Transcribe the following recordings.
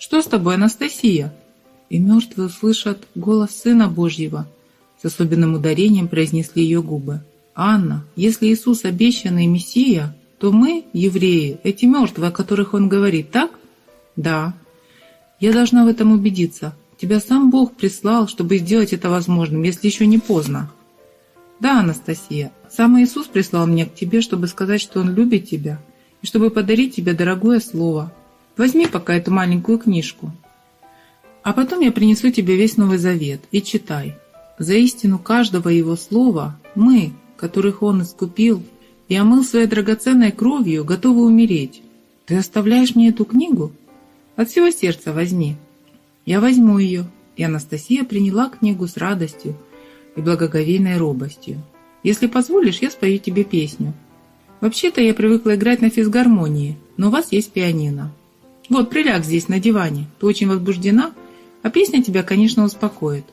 Что с тобой, Анастасия?» И мертвые услышат голос Сына Божьего. С особенным ударением произнесли ее губы. «Анна, если Иисус обещанный Мессия, то мы, евреи, эти мертвые, о которых Он говорит, так?» «Да». «Я должна в этом убедиться. Тебя сам Бог прислал, чтобы сделать это возможным, если еще не поздно». «Да, Анастасия, сам Иисус прислал меня к тебе, чтобы сказать, что Он любит тебя, и чтобы подарить тебе дорогое слово. Возьми пока эту маленькую книжку. А потом я принесу тебе весь Новый Завет и читай. За истину каждого Его слова мы, которых Он искупил и омыл своей драгоценной кровью, готовы умереть. Ты оставляешь мне эту книгу? От всего сердца возьми. Я возьму ее. И Анастасия приняла книгу с радостью и благоговейной робостью. Если позволишь, я спою тебе песню. Вообще-то я привыкла играть на физгармонии, но у вас есть пианино. Вот, приляг здесь на диване. Ты очень возбуждена, а песня тебя, конечно, успокоит.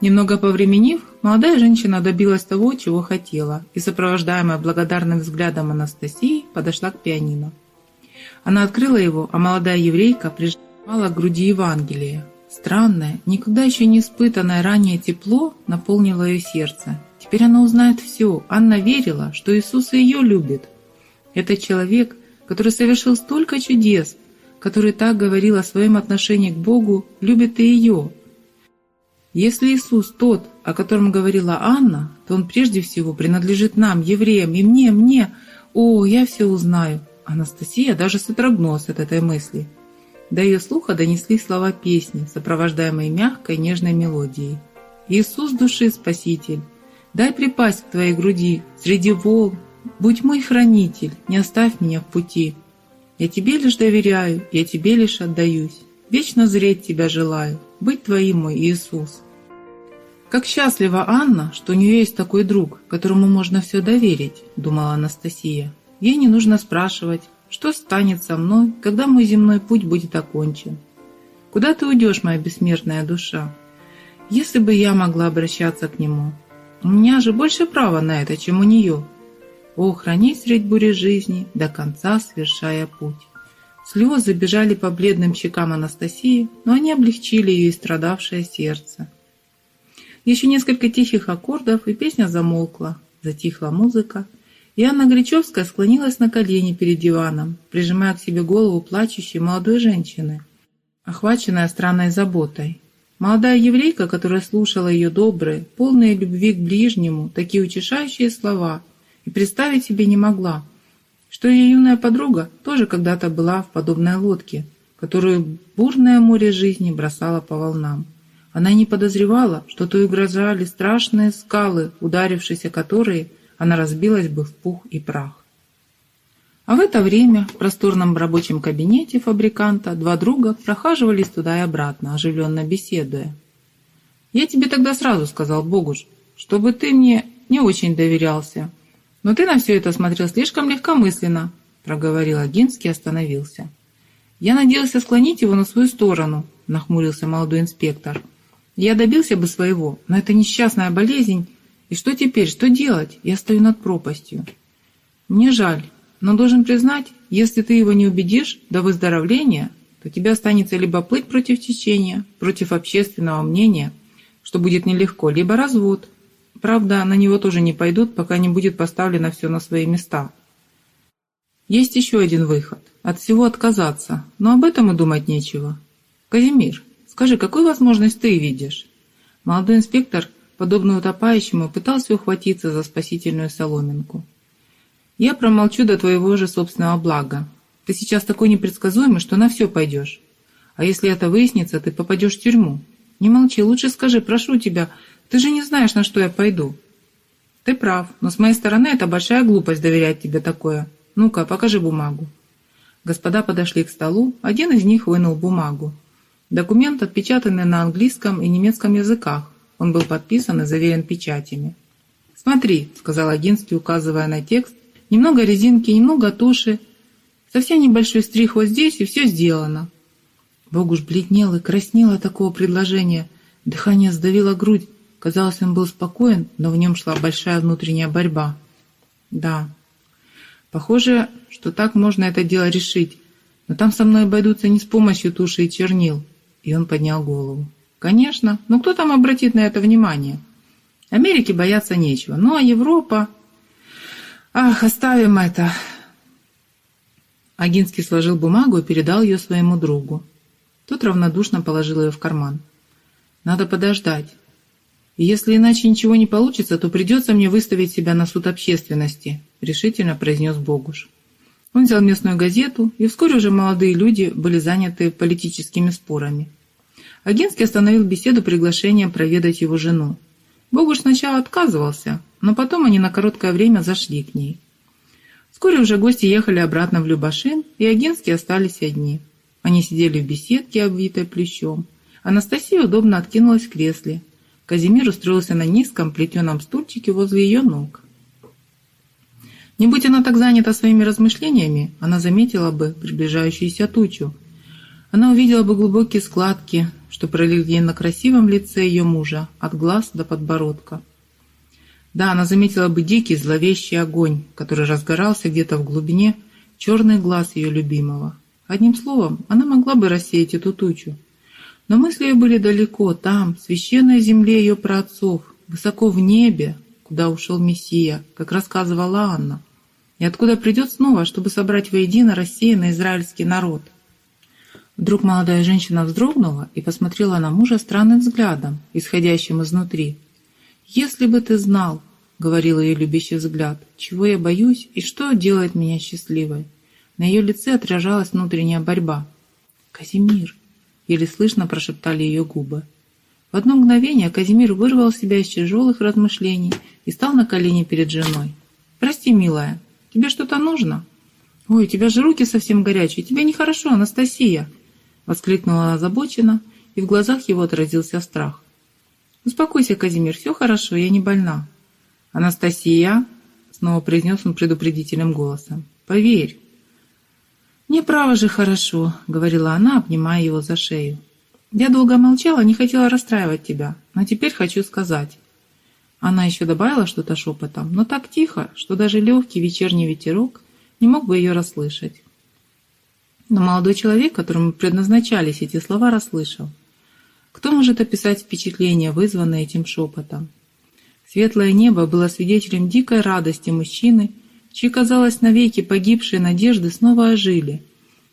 Немного повременив, молодая женщина добилась того, чего хотела, и, сопровождаемая благодарным взглядом Анастасии, подошла к пианино. Она открыла его, а молодая еврейка прижимала к груди Евангелие. Странное, никогда еще не испытанное ранее тепло наполнило ее сердце. Теперь она узнает все. Анна верила, что Иисус ее любит. Это человек, который совершил столько чудес, который так говорил о своем отношении к Богу, любит и ее. Если Иисус тот, о котором говорила Анна, то Он прежде всего принадлежит нам, евреям, и мне, мне. О, я все узнаю. Анастасия даже содрогнулась от этой мысли. До ее слуха донесли слова песни, сопровождаемые мягкой нежной мелодией. «Иисус души Спаситель, дай припасть к Твоей груди среди волн, будь мой хранитель, не оставь меня в пути». Я тебе лишь доверяю, я тебе лишь отдаюсь. Вечно зреть тебя желаю, быть твоим, мой Иисус. Как счастлива Анна, что у нее есть такой друг, которому можно все доверить, думала Анастасия. Ей не нужно спрашивать, что станет со мной, когда мой земной путь будет окончен. Куда ты уйдешь, моя бессмертная душа? Если бы я могла обращаться к нему. У меня же больше права на это, чем у нее. Храни средь бури жизни, до конца совершая путь. Слезы бежали по бледным щекам Анастасии, но они облегчили ее истрадавшее сердце. Еще несколько тихих аккордов, и песня замолкла. Затихла музыка, и Анна Гречевская склонилась на колени перед диваном, прижимая к себе голову плачущей молодой женщины, охваченная странной заботой. Молодая еврейка, которая слушала ее добрые, полные любви к ближнему, такие утешающие слова – и представить себе не могла, что ее юная подруга тоже когда-то была в подобной лодке, которую бурное море жизни бросало по волнам. Она не подозревала, что то угрожали страшные скалы, ударившиеся которые она разбилась бы в пух и прах. А в это время в просторном рабочем кабинете фабриканта два друга прохаживались туда и обратно, оживленно беседуя. «Я тебе тогда сразу сказал, Богуш, чтобы ты мне не очень доверялся, «Но ты на все это смотрел слишком легкомысленно», — проговорил Агинский и остановился. «Я надеялся склонить его на свою сторону», — нахмурился молодой инспектор. «Я добился бы своего, но это несчастная болезнь. И что теперь, что делать? Я стою над пропастью». «Мне жаль, но должен признать, если ты его не убедишь до выздоровления, то тебе останется либо плыть против течения, против общественного мнения, что будет нелегко, либо развод, Правда, на него тоже не пойдут, пока не будет поставлено все на свои места. Есть еще один выход. От всего отказаться. Но об этом и думать нечего. Казимир, скажи, какую возможность ты видишь? Молодой инспектор, подобно утопающему, пытался ухватиться за спасительную соломинку. Я промолчу до твоего же собственного блага. Ты сейчас такой непредсказуемый, что на все пойдешь. А если это выяснится, ты попадешь в тюрьму. Не молчи, лучше скажи, прошу тебя, ты же не знаешь, на что я пойду. Ты прав, но с моей стороны это большая глупость доверять тебе такое. Ну-ка, покажи бумагу. Господа подошли к столу, один из них вынул бумагу. Документ отпечатанный на английском и немецком языках. Он был подписан и заверен печатями. «Смотри», — сказал Агинский, указывая на текст, «немного резинки, немного туши, совсем небольшой стрих вот здесь, и все сделано». Богуш бледнел и краснел от такого предложения. Дыхание сдавило грудь. Казалось, он был спокоен, но в нем шла большая внутренняя борьба. Да, похоже, что так можно это дело решить. Но там со мной обойдутся не с помощью туши и чернил. И он поднял голову. Конечно, но кто там обратит на это внимание? Америке бояться нечего. Ну а Европа... Ах, оставим это. Агинский сложил бумагу и передал ее своему другу. Тот равнодушно положил ее в карман. Надо подождать. Если иначе ничего не получится, то придется мне выставить себя на суд общественности, решительно произнес Богуш. Он взял местную газету, и вскоре уже молодые люди были заняты политическими спорами. Агинский остановил беседу приглашением проведать его жену. Богуш сначала отказывался, но потом они на короткое время зашли к ней. Вскоре уже гости ехали обратно в Любашин, и Агинские остались одни. Они сидели в беседке, обвитой плющом. Анастасия удобно откинулась в кресле. Казимир устроился на низком плетеном стульчике возле ее ног. Не будь она так занята своими размышлениями, она заметила бы приближающуюся тучу. Она увидела бы глубокие складки, что пролегли на красивом лице ее мужа, от глаз до подбородка. Да, она заметила бы дикий зловещий огонь, который разгорался где-то в глубине черный глаз ее любимого. Одним словом, она могла бы рассеять эту тучу. Но мысли ее были далеко, там, в священной земле ее праотцов, высоко в небе, куда ушел Мессия, как рассказывала Анна, и откуда придет снова, чтобы собрать воедино рассеянный израильский народ. Вдруг молодая женщина вздрогнула и посмотрела на мужа странным взглядом, исходящим изнутри. «Если бы ты знал, — говорил ее любящий взгляд, — чего я боюсь и что делает меня счастливой». На ее лице отражалась внутренняя борьба. «Казимир!» — еле слышно прошептали ее губы. В одно мгновение Казимир вырвал себя из тяжелых размышлений и стал на колени перед женой. «Прости, милая, тебе что-то нужно?» «Ой, у тебя же руки совсем горячие, тебе нехорошо, Анастасия!» Воскликнула она озабоченно, и в глазах его отразился страх. «Успокойся, Казимир, все хорошо, я не больна». «Анастасия!» — снова произнес он предупредительным голосом. «Поверь!» «Мне право же хорошо», — говорила она, обнимая его за шею. Я долго молчала, не хотела расстраивать тебя, но теперь хочу сказать. Она еще добавила что-то шепотом, но так тихо, что даже легкий вечерний ветерок не мог бы ее расслышать. Но молодой человек, которому предназначались эти слова, расслышал. Кто может описать впечатление, вызванное этим шепотом? Светлое небо было свидетелем дикой радости мужчины, чьи, казалось, навеки погибшие надежды снова ожили.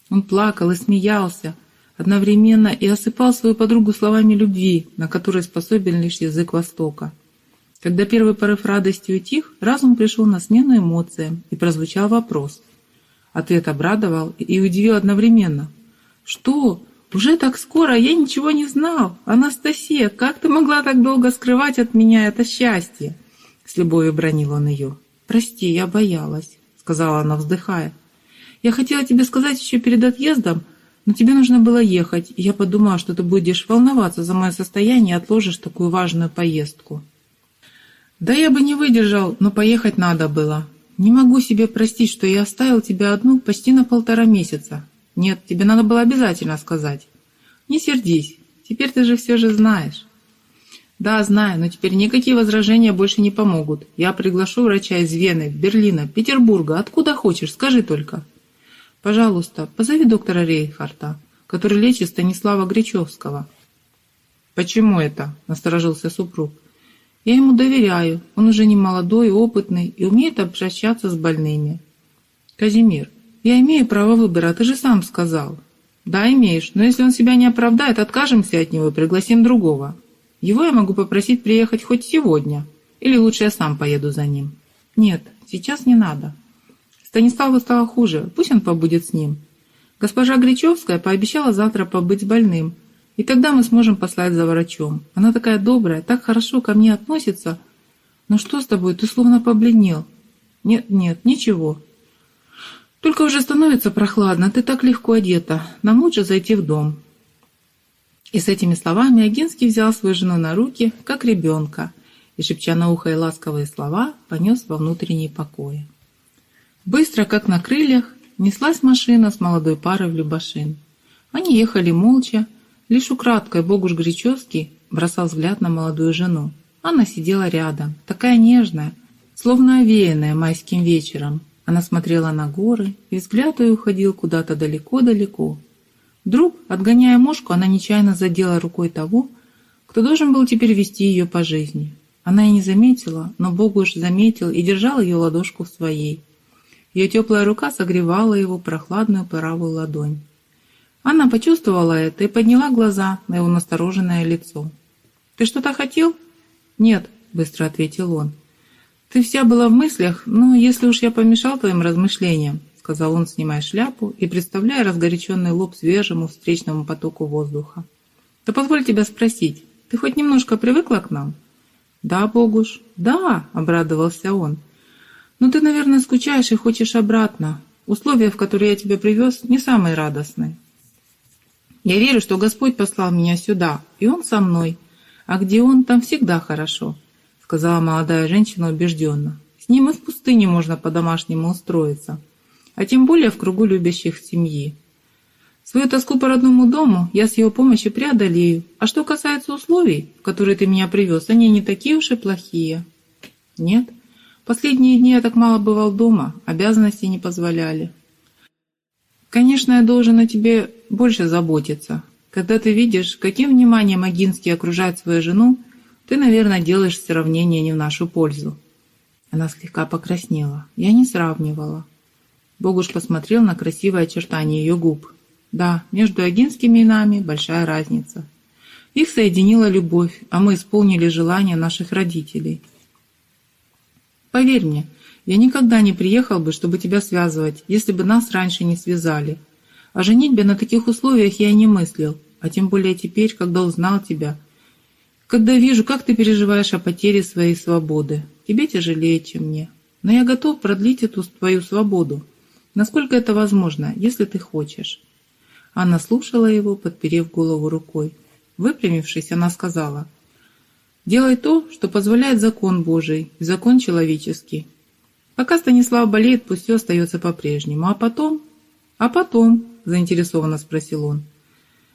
Он плакал и смеялся, одновременно и осыпал свою подругу словами любви, на которые способен лишь язык Востока. Когда первый порыв радости утих, разум пришел на смену эмоциям, и прозвучал вопрос. Ответ обрадовал и удивил одновременно. «Что? Уже так скоро? Я ничего не знал! Анастасия, как ты могла так долго скрывать от меня это счастье?» С любовью бронил он ее. «Прости, я боялась», — сказала она, вздыхая. «Я хотела тебе сказать еще перед отъездом, но тебе нужно было ехать, я подумала, что ты будешь волноваться за мое состояние и отложишь такую важную поездку. Да я бы не выдержал, но поехать надо было. Не могу себе простить, что я оставил тебя одну почти на полтора месяца. Нет, тебе надо было обязательно сказать. Не сердись, теперь ты же все же знаешь. Да, знаю, но теперь никакие возражения больше не помогут. Я приглашу врача из Вены, Берлина, Петербурга, откуда хочешь, скажи только. Пожалуйста, позови доктора Рейхарта, который лечит Станислава Гречевского. Почему это? Насторожился супруг. Я ему доверяю. Он уже не молодой, опытный и умеет обращаться с больными. Казимир, я имею право выбора, ты же сам сказал. Да, имеешь, но если он себя не оправдает, откажемся от него и пригласим другого. Его я могу попросить приехать хоть сегодня. Или лучше я сам поеду за ним. Нет, сейчас не надо. Станиславу стало хуже, пусть он побудет с ним. Госпожа Гречевская пообещала завтра побыть с больным, и тогда мы сможем послать за врачом. Она такая добрая, так хорошо ко мне относится. Но что с тобой, ты словно побледнел. Нет, нет, ничего. Только уже становится прохладно, ты так легко одета. Нам лучше зайти в дом. И с этими словами Агинский взял свою жену на руки, как ребенка, и, шепча на ухо и ласковые слова, понес во внутренние покои. Быстро, как на крыльях, неслась машина с молодой парой в Любашин. Они ехали молча, лишь украдкой Богуш Гречевский бросал взгляд на молодую жену. Она сидела рядом, такая нежная, словно овеянная майским вечером, Она смотрела на горы, и взгляд ее уходил куда-то далеко-далеко. Вдруг, отгоняя мошку, она нечаянно задела рукой того, кто должен был теперь вести ее по жизни. Она и не заметила, но Бог уж заметил и держал ее ладошку в своей. Ее теплая рука согревала его прохладную правую ладонь. Анна почувствовала это и подняла глаза на его настороженное лицо. «Ты что-то хотел?» «Нет», — быстро ответил он. «Ты вся была в мыслях, но если уж я помешал твоим размышлениям», — сказал он, снимая шляпу и представляя разгоряченный лоб свежему встречному потоку воздуха, «то позволь тебя спросить, ты хоть немножко привыкла к нам?» «Да, Богуш, да», — обрадовался он. «Но ты, наверное, скучаешь и хочешь обратно. Условия, в которые я тебя привез, не самые радостные. Я верю, что Господь послал меня сюда, и Он со мной. А где Он, там всегда хорошо», — сказала молодая женщина убежденно. «С ним и в пустыне можно по-домашнему устроиться, а тем более в кругу любящих семьи. Свою тоску по родному дому я с его помощью преодолею. А что касается условий, в которые ты меня привез, они не такие уж и плохие. Нет. Последние дни я так мало бывал дома, обязанности не позволяли. Конечно, я должен о тебе больше заботиться. Когда ты видишь, каким вниманием Агинский окружает свою жену, ты, наверное, делаешь сравнение не в нашу пользу. Она слегка покраснела. Я не сравнивала. Богуш посмотрел на красивое очертание ее губ. Да, между агинскими и нами большая разница. Их соединила любовь, а мы исполнили желания наших родителей. Поверь мне, я никогда не приехал бы, чтобы тебя связывать, если бы нас раньше не связали. О женитьбе на таких условиях я не мыслил, а тем более теперь, когда узнал тебя. Когда вижу, как ты переживаешь о потере своей свободы. Тебе тяжелее, чем мне. Но я готов продлить эту твою свободу. Насколько это возможно, если ты хочешь. Анна слушала его, подперев голову рукой. Выпрямившись, она сказала, «Делай то, что позволяет закон Божий закон человеческий. Пока Станислав болеет, пусть все остается по-прежнему. А потом...» «А потом?» – заинтересованно спросил он.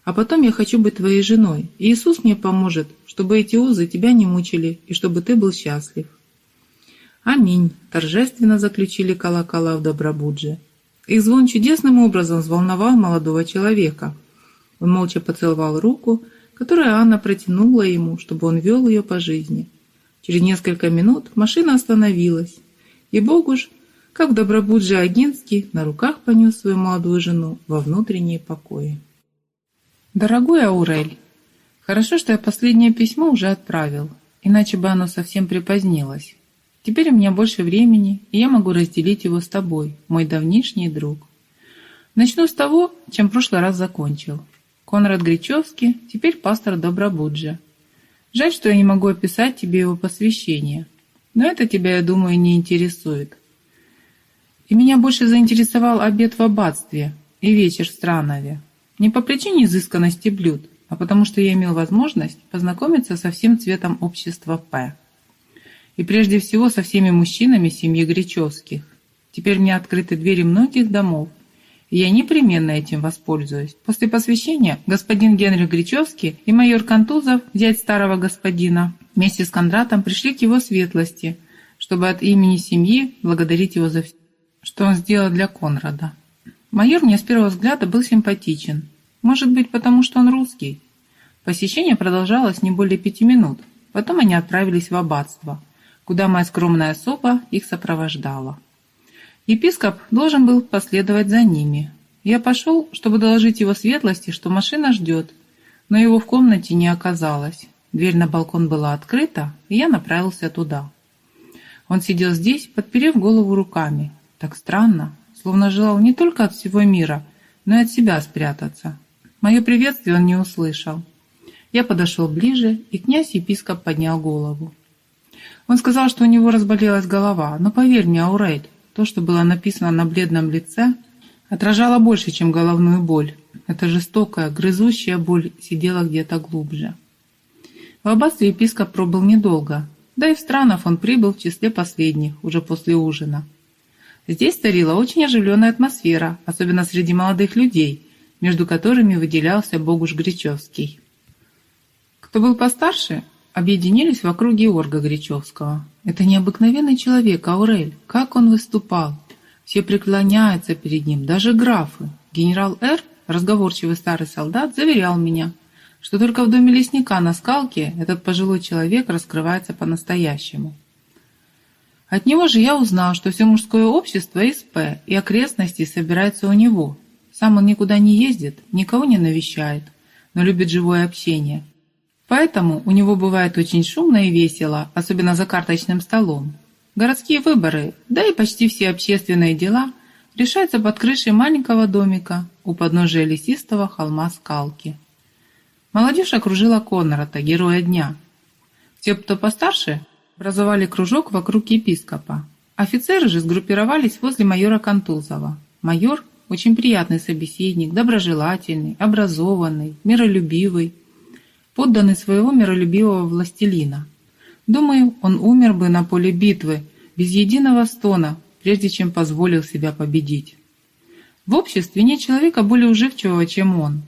«А потом я хочу быть твоей женой, и Иисус мне поможет, чтобы эти узы тебя не мучили и чтобы ты был счастлив». «Аминь!» – торжественно заключили колокола в Добробудже. Их звон чудесным образом взволновал молодого человека. Он молча поцеловал руку, которую Анна протянула ему, чтобы он вел ее по жизни. Через несколько минут машина остановилась, и Богуш, как добробуджий Агинский, на руках понес свою молодую жену во внутренние покои. «Дорогой Аурель, хорошо, что я последнее письмо уже отправил, иначе бы оно совсем припозднилось. Теперь у меня больше времени, и я могу разделить его с тобой, мой давнишний друг. Начну с того, чем в прошлый раз закончил. Конрад Гречевский, теперь пастор Добробуджа. Жаль, что я не могу описать тебе его посвящение, но это тебя, я думаю, не интересует. И меня больше заинтересовал обед в аббатстве и вечер в Странове. Не по причине изысканности блюд, а потому что я имел возможность познакомиться со всем цветом общества П и прежде всего со всеми мужчинами семьи Гречевских. Теперь мне открыты двери многих домов, и я непременно этим воспользуюсь. После посвящения господин Генрих Гречевский и майор Контузов, зять старого господина, вместе с Кондратом пришли к его светлости, чтобы от имени семьи благодарить его за все, что он сделал для Конрада. Майор мне с первого взгляда был симпатичен. Может быть, потому что он русский. Посещение продолжалось не более пяти минут. Потом они отправились в аббатство – куда моя скромная особа их сопровождала. Епископ должен был последовать за ними. Я пошел, чтобы доложить его светлости, что машина ждет, но его в комнате не оказалось. Дверь на балкон была открыта, и я направился туда. Он сидел здесь, подперев голову руками. Так странно, словно желал не только от всего мира, но и от себя спрятаться. Мое приветствие он не услышал. Я подошел ближе, и князь-епископ поднял голову. Он сказал, что у него разболелась голова, но поверь мне, Аурель, то, что было написано на бледном лице, отражало больше, чем головную боль. Эта жестокая, грызущая боль сидела где-то глубже. В аббатстве епископ пробыл недолго, да и в странах он прибыл в числе последних, уже после ужина. Здесь царила очень оживленная атмосфера, особенно среди молодых людей, между которыми выделялся Богуш Гречевский. Кто был постарше, объединились вокруг Георга Гречевского. Это необыкновенный человек, Аурель. Как он выступал! Все преклоняются перед ним, даже графы. Генерал Р., разговорчивый старый солдат, заверял меня, что только в доме лесника на скалке этот пожилой человек раскрывается по-настоящему. От него же я узнал, что все мужское общество СП и окрестности собирается у него. Сам он никуда не ездит, никого не навещает, но любит живое общение. Поэтому у него бывает очень шумно и весело, особенно за карточным столом. Городские выборы, да и почти все общественные дела решаются под крышей маленького домика у подножия лесистого холма Скалки. Молодежь окружила Конрата, героя дня. Те, кто постарше, образовали кружок вокруг епископа. Офицеры же сгруппировались возле майора Контузова. Майор – очень приятный собеседник, доброжелательный, образованный, миролюбивый, подданный своего миролюбивого властелина. Думаю, он умер бы на поле битвы, без единого стона, прежде чем позволил себя победить. В обществе нет человека более уживчивого, чем он.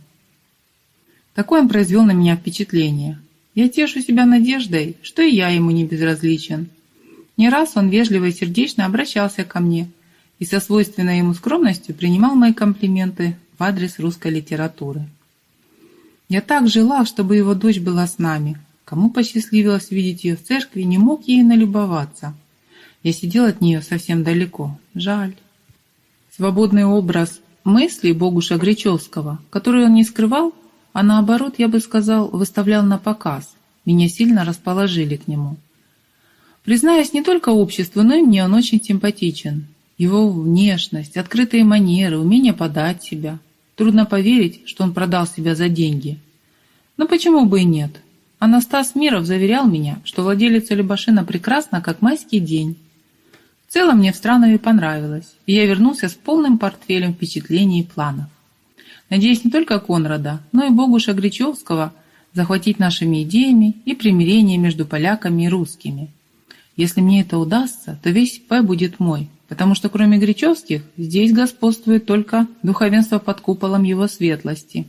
Такое он произвел на меня впечатление. Я тешу себя надеждой, что и я ему не безразличен. Не раз он вежливо и сердечно обращался ко мне и со свойственной ему скромностью принимал мои комплименты в адрес русской литературы. Я так желал, чтобы его дочь была с нами. Кому посчастливилось видеть ее в церкви, не мог ей налюбоваться. Я сидел от нее совсем далеко. Жаль. Свободный образ мыслей Богуша Гречевского, который он не скрывал, а наоборот, я бы сказал, выставлял на показ. Меня сильно расположили к нему. Признаюсь, не только обществу, но и мне он очень симпатичен. Его внешность, открытые манеры, умение подать себя. Трудно поверить, что он продал себя за деньги. Но почему бы и нет? Анастас Миров заверял меня, что владелица Любашина прекрасна, как майский день. В целом мне в Странове понравилось, и я вернулся с полным портфелем впечатлений и планов. Надеюсь не только Конрада, но и Богуша Гречевского захватить нашими идеями и примирение между поляками и русскими. Если мне это удастся, то весь П будет мой, потому что кроме Гречевских здесь господствует только духовенство под куполом его светлости.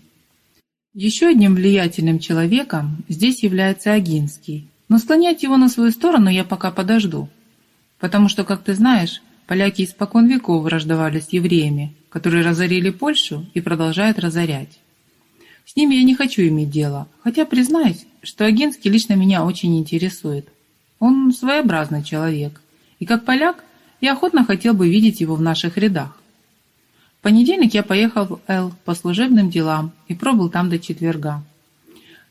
Еще одним влиятельным человеком здесь является Агинский, но склонять его на свою сторону я пока подожду, потому что, как ты знаешь, поляки испокон веков враждовали с евреями, которые разорили Польшу и продолжают разорять. С ними я не хочу иметь дело, хотя признаюсь, что Агинский лично меня очень интересует. Он своеобразный человек, и как поляк я охотно хотел бы видеть его в наших рядах. В понедельник я поехал в Эл по служебным делам и пробыл там до четверга.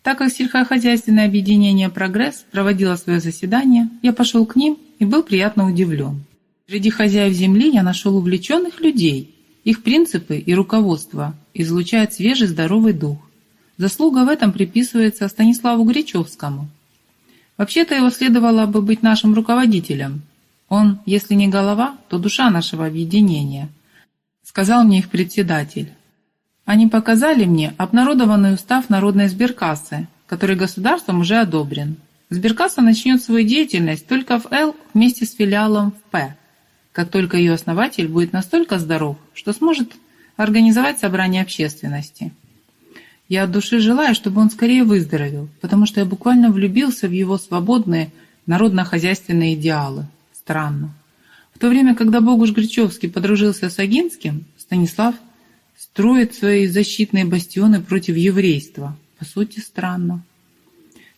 Так как сельскохозяйственное объединение «Прогресс» проводило свое заседание, я пошел к ним и был приятно удивлен. Среди хозяев земли я нашел увлеченных людей, их принципы и руководство излучают свежий здоровый дух. Заслуга в этом приписывается Станиславу Гречевскому. Вообще-то его следовало бы быть нашим руководителем. Он, если не голова, то душа нашего объединения, сказал мне их председатель. Они показали мне обнародованный устав Народной сберкассы, который государством уже одобрен. Сберкасса начнет свою деятельность только в Л вместе с филиалом в П как только ее основатель будет настолько здоров, что сможет организовать собрание общественности. Я от души желаю, чтобы он скорее выздоровел, потому что я буквально влюбился в его свободные народно-хозяйственные идеалы. Странно. В то время, когда Богуш Гречевский подружился с Агинским, Станислав строит свои защитные бастионы против еврейства. По сути, странно.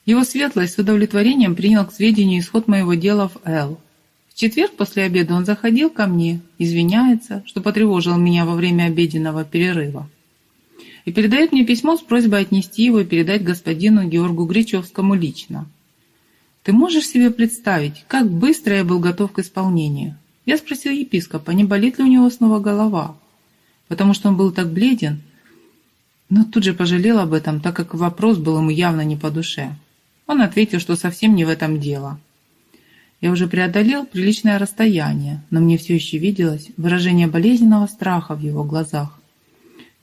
Его светлость с удовлетворением принял к сведению исход моего дела в Эл четверг после обеда он заходил ко мне, извиняется, что потревожил меня во время обеденного перерыва. И передает мне письмо с просьбой отнести его и передать господину Георгу Гречевскому лично. Ты можешь себе представить, как быстро я был готов к исполнению? Я спросил епископа, не болит ли у него снова голова, потому что он был так бледен, но тут же пожалел об этом, так как вопрос был ему явно не по душе. Он ответил, что совсем не в этом дело. Я уже преодолел приличное расстояние, но мне все еще виделось выражение болезненного страха в его глазах.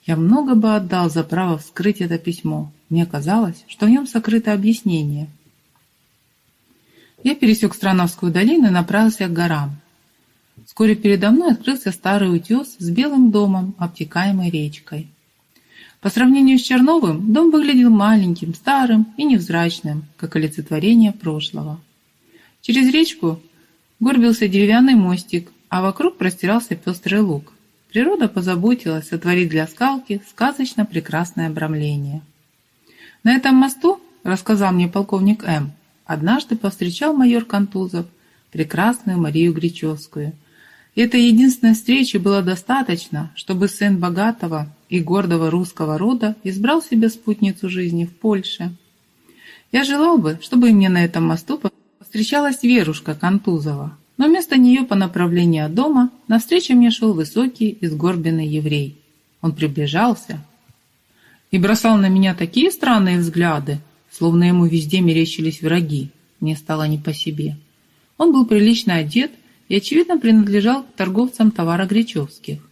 Я много бы отдал за право вскрыть это письмо. Мне казалось, что в нем сокрыто объяснение. Я пересек Страновскую долину и направился к горам. Вскоре передо мной открылся старый утес с белым домом, обтекаемой речкой. По сравнению с Черновым, дом выглядел маленьким, старым и невзрачным, как олицетворение прошлого. Через речку горбился деревянный мостик, а вокруг простирался пестрый луг. Природа позаботилась сотворить для скалки сказочно прекрасное обрамление. На этом мосту, рассказал мне полковник М., однажды повстречал майор Контузов прекрасную Марию Гречевскую. И этой единственной встречи было достаточно, чтобы сын богатого и гордого русского рода избрал себе спутницу жизни в Польше. Я желал бы, чтобы мне на этом мосту встречалась Верушка Контузова, но вместо нее по направлению от дома навстречу мне шел высокий и сгорбленный еврей. Он приближался и бросал на меня такие странные взгляды, словно ему везде мерещились враги. Мне стало не по себе. Он был прилично одет и, очевидно, принадлежал к торговцам товара Гречевских.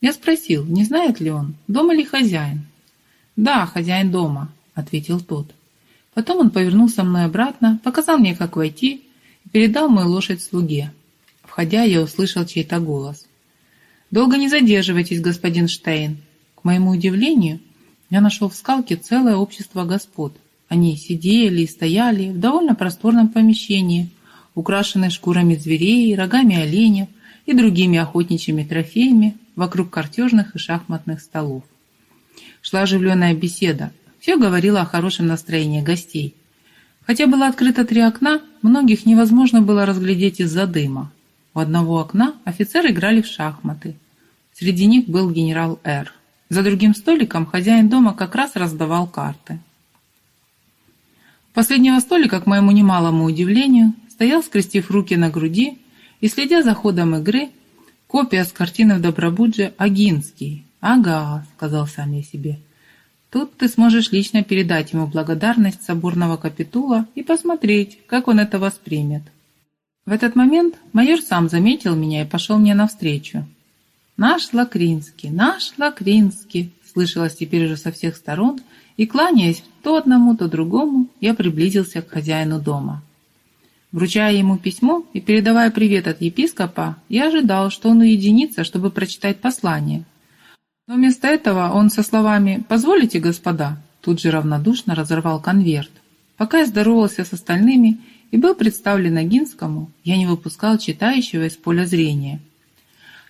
Я спросил, не знает ли он, дома ли хозяин. «Да, хозяин дома», — ответил тот. Потом он повернул со мной обратно, показал мне, как войти, и передал мою лошадь слуге. Входя, я услышал чей-то голос. «Долго не задерживайтесь, господин Штейн». К моему удивлению, я нашел в скалке целое общество господ. Они сидели и стояли в довольно просторном помещении, украшенной шкурами зверей, рогами оленев и другими охотничьими трофеями вокруг картежных и шахматных столов. Шла оживленная беседа, все говорило о хорошем настроении гостей. Хотя было открыто три окна, многих невозможно было разглядеть из-за дыма. У одного окна офицеры играли в шахматы. Среди них был генерал Р. За другим столиком хозяин дома как раз раздавал карты. Последнего столика, к моему немалому удивлению, стоял, скрестив руки на груди и, следя за ходом игры, копия с картины в Добробудже Агинский. «Ага», — сказал сам я себе, Тут ты сможешь лично передать ему благодарность соборного капитула и посмотреть, как он это воспримет. В этот момент майор сам заметил меня и пошел мне навстречу. «Наш Лакринский, наш Лакринский!» слышалось теперь уже со всех сторон, и, кланяясь то одному, то другому, я приблизился к хозяину дома. Вручая ему письмо и передавая привет от епископа, я ожидал, что он уединится, чтобы прочитать послание, но вместо этого он со словами «Позволите, господа», тут же равнодушно разорвал конверт. Пока я здоровался с остальными и был представлен Агинскому, я не выпускал читающего из поля зрения.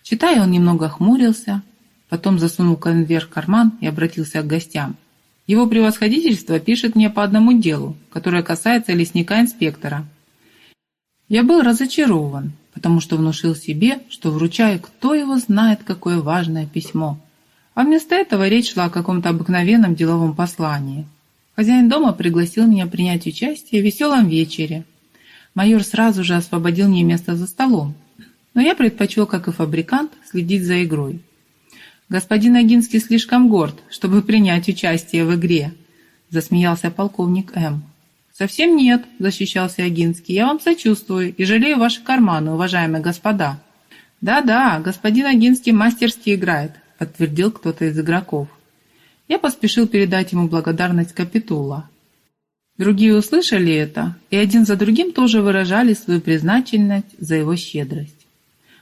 Читая, он немного хмурился, потом засунул конверт в карман и обратился к гостям. Его превосходительство пишет мне по одному делу, которое касается лесника-инспектора. Я был разочарован, потому что внушил себе, что вручаю кто его знает какое важное письмо – а вместо этого речь шла о каком-то обыкновенном деловом послании. Хозяин дома пригласил меня принять участие в веселом вечере. Майор сразу же освободил мне место за столом, но я предпочел, как и фабрикант, следить за игрой. «Господин Агинский слишком горд, чтобы принять участие в игре», засмеялся полковник М. «Совсем нет», – защищался Агинский. «Я вам сочувствую и жалею ваши карманы, уважаемые господа». «Да-да, господин Агинский мастерски играет подтвердил кто-то из игроков. Я поспешил передать ему благодарность Капитула. Другие услышали это, и один за другим тоже выражали свою признательность за его щедрость.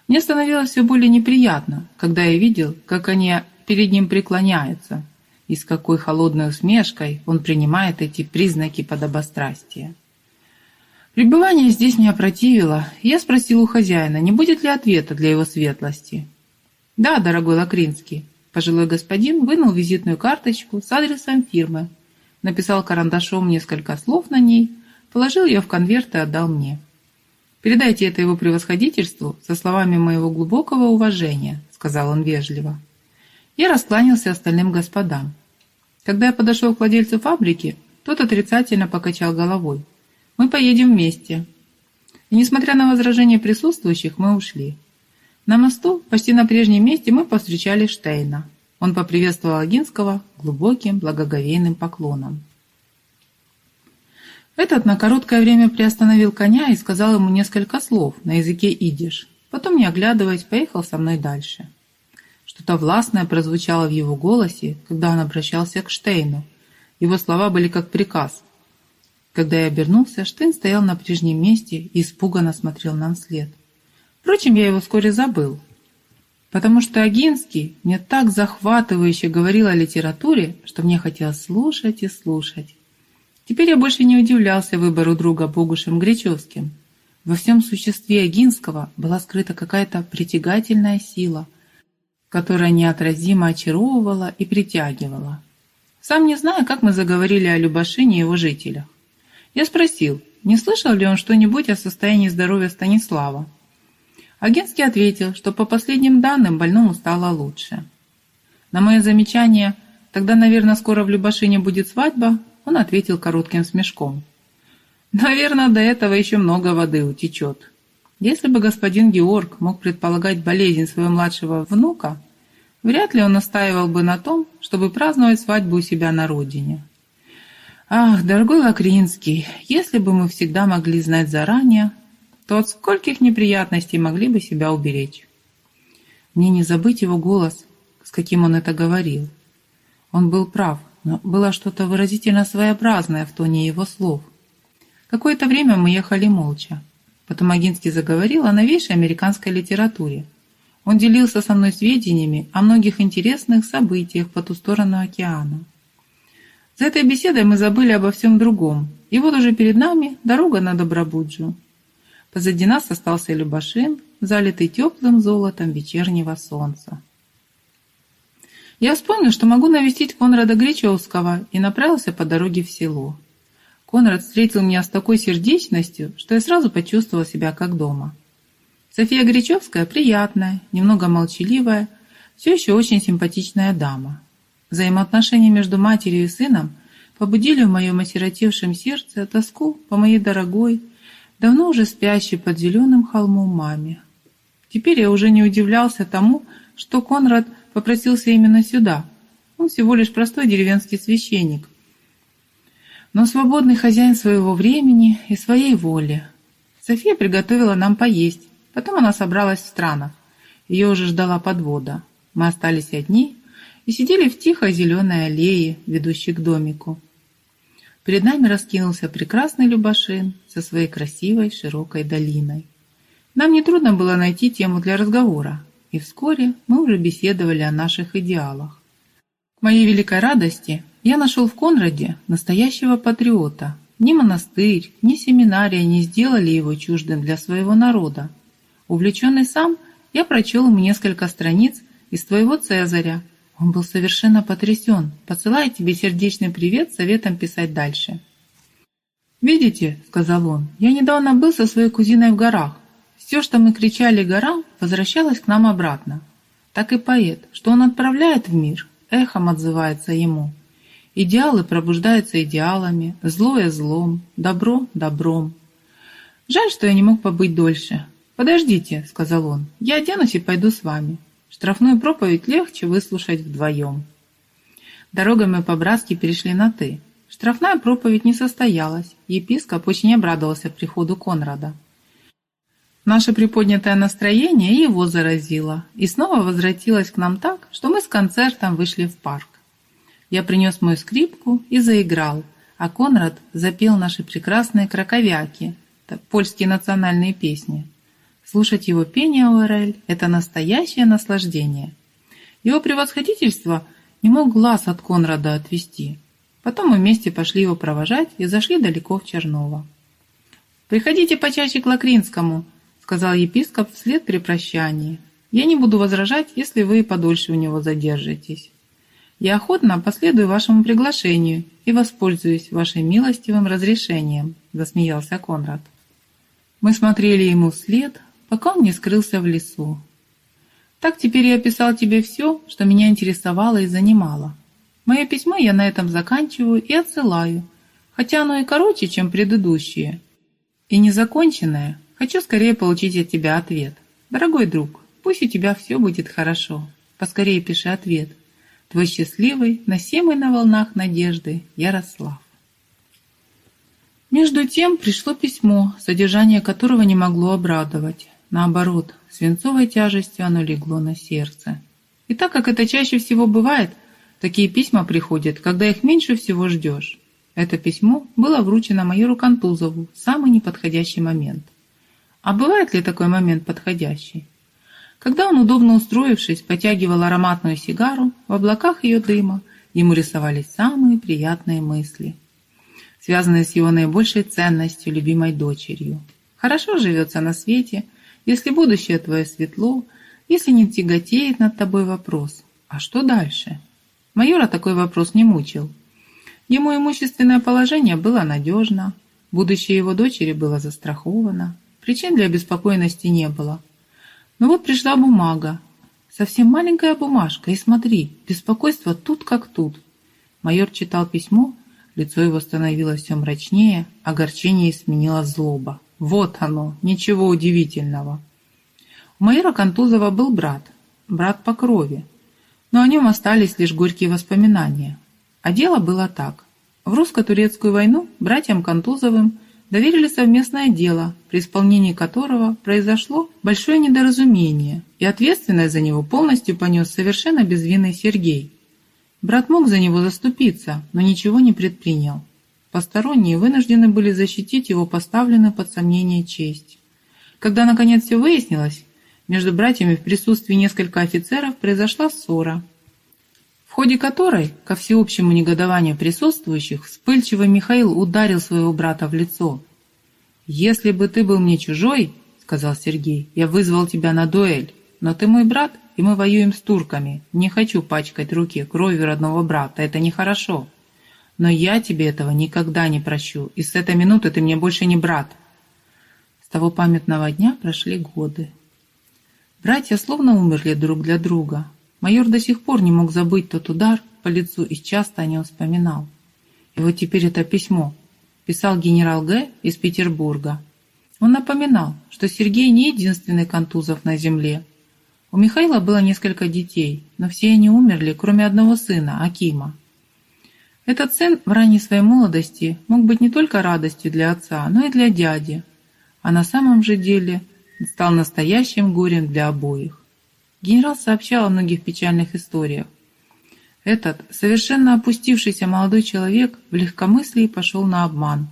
Мне становилось все более неприятно, когда я видел, как они перед ним преклоняются, и с какой холодной усмешкой он принимает эти признаки подобострастия. Пребывание здесь меня противило, я спросил у хозяина, не будет ли ответа для его светлости. «Да, дорогой Лакринский». Пожилой господин вынул визитную карточку с адресом фирмы, написал карандашом несколько слов на ней, положил ее в конверт и отдал мне. «Передайте это его превосходительству со словами моего глубокого уважения», сказал он вежливо. Я раскланялся остальным господам. Когда я подошел к владельцу фабрики, тот отрицательно покачал головой. «Мы поедем вместе». И, несмотря на возражения присутствующих, мы ушли. На мосту, почти на прежнем месте, мы повстречали Штейна. Он поприветствовал Агинского глубоким благоговейным поклоном. Этот на короткое время приостановил коня и сказал ему несколько слов на языке идиш. Потом, не оглядываясь, поехал со мной дальше. Что-то властное прозвучало в его голосе, когда он обращался к Штейну. Его слова были как приказ. Когда я обернулся, Штейн стоял на прежнем месте и испуганно смотрел нам вслед. Впрочем, я его вскоре забыл, потому что Агинский мне так захватывающе говорил о литературе, что мне хотелось слушать и слушать. Теперь я больше не удивлялся выбору друга Богушем Гречевским. Во всем существе Агинского была скрыта какая-то притягательная сила, которая неотразимо очаровывала и притягивала. Сам не знаю, как мы заговорили о Любашине и его жителях. Я спросил, не слышал ли он что-нибудь о состоянии здоровья Станислава. Агентский ответил, что по последним данным больному стало лучше. На мое замечание, тогда, наверное, скоро в Любашине будет свадьба, он ответил коротким смешком. Наверное, до этого еще много воды утечет. Если бы господин Георг мог предполагать болезнь своего младшего внука, вряд ли он настаивал бы на том, чтобы праздновать свадьбу у себя на родине. Ах, дорогой Лакринский, если бы мы всегда могли знать заранее, то от скольких неприятностей могли бы себя уберечь. Мне не забыть его голос, с каким он это говорил. Он был прав, но было что-то выразительно своеобразное в тоне его слов – Какое-то время мы ехали молча. Потом Агинский заговорил о новейшей американской литературе. Он делился со мной сведениями о многих интересных событиях по ту сторону океана. За этой беседой мы забыли обо всем другом, и вот уже перед нами дорога на Добробуджу. Позади нас остался Любашин, залитый теплым золотом вечернего солнца. Я вспомнил, что могу навестить Конрада Гречевского и направился по дороге в село. Конрад встретил меня с такой сердечностью, что я сразу почувствовала себя как дома. София Гречевская приятная, немного молчаливая, все еще очень симпатичная дама. Взаимоотношения между матерью и сыном побудили в моем осиротевшем сердце тоску по моей дорогой, давно уже спящей под зеленым холмом маме. Теперь я уже не удивлялся тому, что Конрад попросился именно сюда. Он всего лишь простой деревенский священник, но свободный хозяин своего времени и своей воли. София приготовила нам поесть, потом она собралась в странах. Ее уже ждала подвода. Мы остались одни и сидели в тихой зеленой аллее, ведущей к домику. Перед нами раскинулся прекрасный Любашин со своей красивой широкой долиной. Нам нетрудно было найти тему для разговора, и вскоре мы уже беседовали о наших идеалах. К моей великой радости я нашел в Конраде настоящего патриота. Ни монастырь, ни семинария не сделали его чуждым для своего народа. Увлеченный сам, я прочел ему несколько страниц из твоего Цезаря. Он был совершенно потрясен. Посылаю тебе сердечный привет советом писать дальше. «Видите», — сказал он, — «я недавно был со своей кузиной в горах. Все, что мы кричали горам, возвращалось к нам обратно. Так и поэт, что он отправляет в мир, эхом отзывается ему. Идеалы пробуждаются идеалами, злое злом, добро добром. Жаль, что я не мог побыть дольше. «Подождите», — сказал он, — «я оденусь и пойду с вами. Штрафную проповедь легче выслушать вдвоем». Дорогой мы по-братски перешли на «ты». Штрафная проповедь не состоялась. Епископ очень обрадовался приходу Конрада. Наше приподнятое настроение его заразило и снова возвратилось к нам так, что мы с концертом вышли в парк. Я принес мою скрипку и заиграл, а Конрад запел наши прекрасные краковяки, польские национальные песни. Слушать его пение Орель – это настоящее наслаждение. Его превосходительство не мог глаз от Конрада отвести. Потом мы вместе пошли его провожать и зашли далеко в Черново. «Приходите почаще к Лакринскому», – сказал епископ вслед при прощании. «Я не буду возражать, если вы подольше у него задержитесь». Я охотно последую вашему приглашению и воспользуюсь вашим милостивым разрешением», — засмеялся Конрад. Мы смотрели ему вслед, пока он не скрылся в лесу. Так теперь я описал тебе все, что меня интересовало и занимало. Мое письмо я на этом заканчиваю и отсылаю, хотя оно и короче, чем предыдущие. И незаконченное, хочу скорее получить от тебя ответ. Дорогой друг, пусть у тебя все будет хорошо. Поскорее пиши ответ — Твой счастливый, носимый на волнах надежды Ярослав. Между тем пришло письмо, содержание которого не могло обрадовать. Наоборот, свинцовой тяжестью оно легло на сердце. И так как это чаще всего бывает, такие письма приходят, когда их меньше всего ждешь. Это письмо было вручено майору Контузову в самый неподходящий момент. А бывает ли такой момент подходящий? Когда он, удобно устроившись, потягивал ароматную сигару, в облаках ее дыма ему рисовались самые приятные мысли, связанные с его наибольшей ценностью, любимой дочерью. Хорошо живется на свете, если будущее твое светло, если не тяготеет над тобой вопрос. А что дальше? Майора такой вопрос не мучил. Ему имущественное положение было надежно, будущее его дочери было застраховано, причин для беспокойности не было. Но вот пришла бумага, совсем маленькая бумажка, и смотри, беспокойство тут как тут. Майор читал письмо, лицо его становилось все мрачнее, огорчение сменило злоба. Вот оно, ничего удивительного. У майора Контузова был брат, брат по крови, но о нем остались лишь горькие воспоминания. А дело было так. В русско-турецкую войну братьям Контузовым доверили совместное дело, при исполнении которого произошло большое недоразумение, и ответственность за него полностью понес совершенно безвинный Сергей. Брат мог за него заступиться, но ничего не предпринял. Посторонние вынуждены были защитить его поставленную под сомнение честь. Когда наконец все выяснилось, между братьями в присутствии нескольких офицеров произошла ссора, в ходе которой, ко всеобщему негодованию присутствующих, вспыльчивый Михаил ударил своего брата в лицо. «Если бы ты был мне чужой, — сказал Сергей, — я вызвал тебя на дуэль, но ты мой брат, и мы воюем с турками. Не хочу пачкать руки кровью родного брата, это нехорошо». Но я тебе этого никогда не прощу, и с этой минуты ты мне больше не брат. С того памятного дня прошли годы. Братья словно умерли друг для друга. Майор до сих пор не мог забыть тот удар по лицу и часто о нем вспоминал. И вот теперь это письмо. Писал генерал Г. из Петербурга. Он напоминал, что Сергей не единственный контузов на земле. У Михаила было несколько детей, но все они умерли, кроме одного сына, Акима. Этот сын в ранней своей молодости мог быть не только радостью для отца, но и для дяди, а на самом же деле стал настоящим горем для обоих. Генерал сообщал о многих печальных историях. Этот, совершенно опустившийся молодой человек в легкомыслии пошел на обман,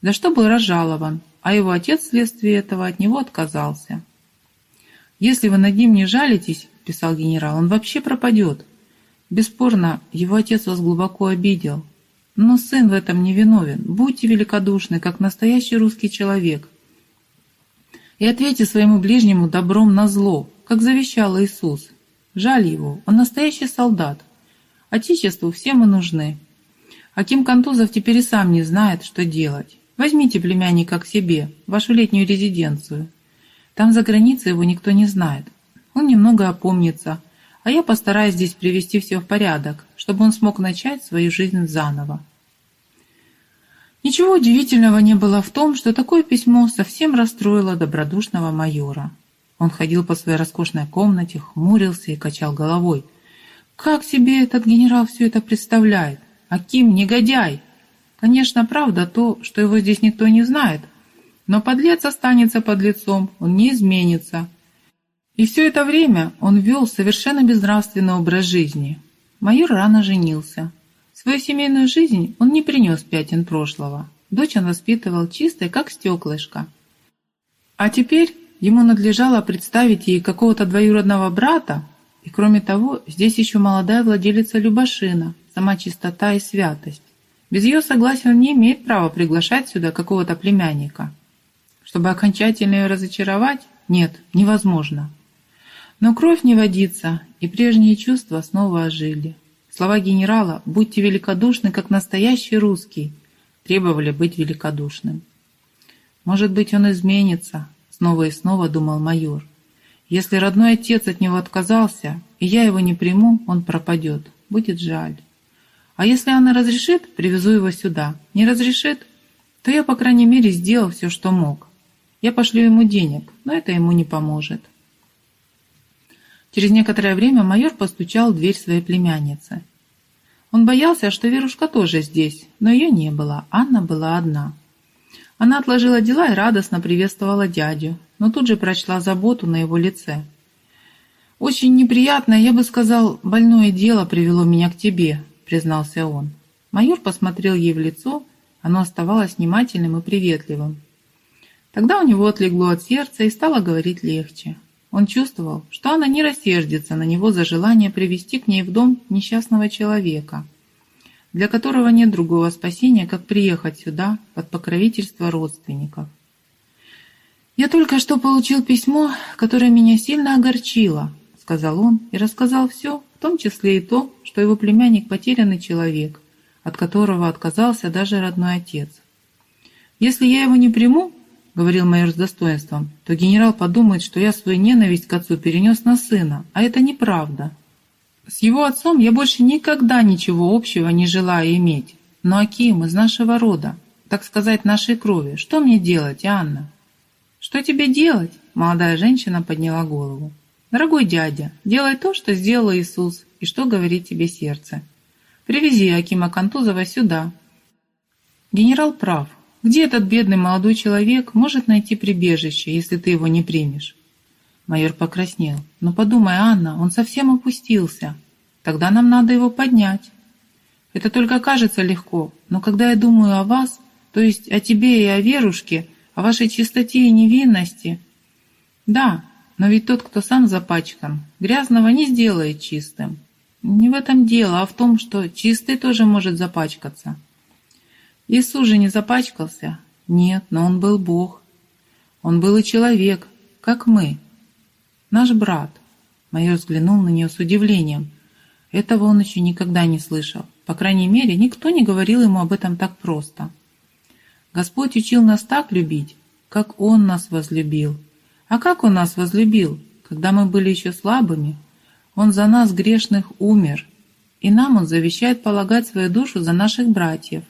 за что был разжалован, а его отец вследствие этого от него отказался. «Если вы над ним не жалитесь, — писал генерал, — он вообще пропадет. Бесспорно, его отец вас глубоко обидел. Но сын в этом не виновен. Будьте великодушны, как настоящий русский человек. И ответьте своему ближнему добром на зло, как завещал Иисус. Жаль его, он настоящий солдат. Отечеству все мы нужны. Аким Контузов теперь и сам не знает, что делать. Возьмите племянника к себе, вашу летнюю резиденцию. Там за границей его никто не знает. Он немного опомнится, а я постараюсь здесь привести все в порядок, чтобы он смог начать свою жизнь заново. Ничего удивительного не было в том, что такое письмо совсем расстроило добродушного майора. Он ходил по своей роскошной комнате, хмурился и качал головой. Как себе этот генерал все это представляет? Аким негодяй! Конечно, правда то, что его здесь никто не знает, но подлец останется подлецом, он не изменится, и все это время он вел совершенно безнравственный образ жизни. Майор рано женился. Свою семейную жизнь он не принес пятен прошлого. Дочь он воспитывал чистой, как стеклышко. А теперь ему надлежало представить ей какого-то двоюродного брата, и кроме того, здесь еще молодая владелица Любашина, сама чистота и святость. Без ее согласия он не имеет права приглашать сюда какого-то племянника. Чтобы окончательно ее разочаровать, нет, невозможно. Но кровь не водится, и прежние чувства снова ожили. Слова генерала «Будьте великодушны, как настоящий русский» требовали быть великодушным. «Может быть, он изменится», — снова и снова думал майор. «Если родной отец от него отказался, и я его не приму, он пропадет. Будет жаль. А если она разрешит, привезу его сюда. Не разрешит, то я, по крайней мере, сделал все, что мог. Я пошлю ему денег, но это ему не поможет». Через некоторое время майор постучал в дверь своей племянницы. Он боялся, что Верушка тоже здесь, но ее не было, Анна была одна. Она отложила дела и радостно приветствовала дядю, но тут же прочла заботу на его лице. «Очень неприятное, я бы сказал, больное дело привело меня к тебе», признался он. Майор посмотрел ей в лицо, оно оставалось внимательным и приветливым. Тогда у него отлегло от сердца и стало говорить легче. Он чувствовал, что она не рассердится на него за желание привести к ней в дом несчастного человека, для которого нет другого спасения, как приехать сюда под покровительство родственников. «Я только что получил письмо, которое меня сильно огорчило», — сказал он и рассказал все, в том числе и то, что его племянник потерянный человек, от которого отказался даже родной отец. «Если я его не приму, — говорил майор с достоинством, — то генерал подумает, что я свою ненависть к отцу перенес на сына, а это неправда. С его отцом я больше никогда ничего общего не желаю иметь, но Аким из нашего рода, так сказать, нашей крови. Что мне делать, Анна?» «Что тебе делать?» — молодая женщина подняла голову. «Дорогой дядя, делай то, что сделал Иисус, и что говорит тебе сердце. Привези Акима Кантузова сюда». Генерал прав. Где этот бедный молодой человек может найти прибежище, если ты его не примешь? Майор покраснел. Но подумай, Анна, он совсем опустился. Тогда нам надо его поднять. Это только кажется легко, но когда я думаю о вас, то есть о тебе и о Верушке, о вашей чистоте и невинности... Да, но ведь тот, кто сам запачкан, грязного не сделает чистым. Не в этом дело, а в том, что чистый тоже может запачкаться. Иисус же не запачкался? Нет, но он был Бог. Он был и человек, как мы. Наш брат. Майор взглянул на нее с удивлением. Этого он еще никогда не слышал. По крайней мере, никто не говорил ему об этом так просто. Господь учил нас так любить, как Он нас возлюбил. А как Он нас возлюбил? Когда мы были еще слабыми, Он за нас, грешных, умер, и нам Он завещает полагать свою душу за наших братьев.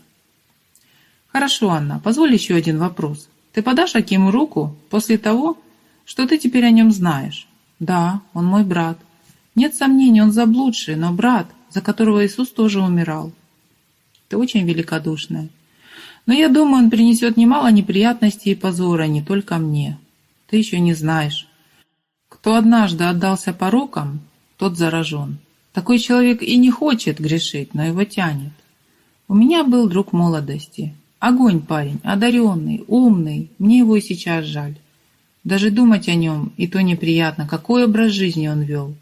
Хорошо, Анна, позволь еще один вопрос. Ты подашь Акиму руку после того, что ты теперь о нем знаешь? Да, он мой брат. Нет сомнений, он заблудший, но брат, за которого Иисус тоже умирал. Ты очень великодушная. Но я думаю, он принесет немало неприятностей и позора не только мне. Ты еще не знаешь. Кто однажды отдался порокам, тот заражен. Такой человек и не хочет грешить, но его тянет. У меня был друг молодости. Огонь парень, одаренный, умный. Мне его и сейчас жаль. Даже думать о нем, и то неприятно, какой образ жизни он вел.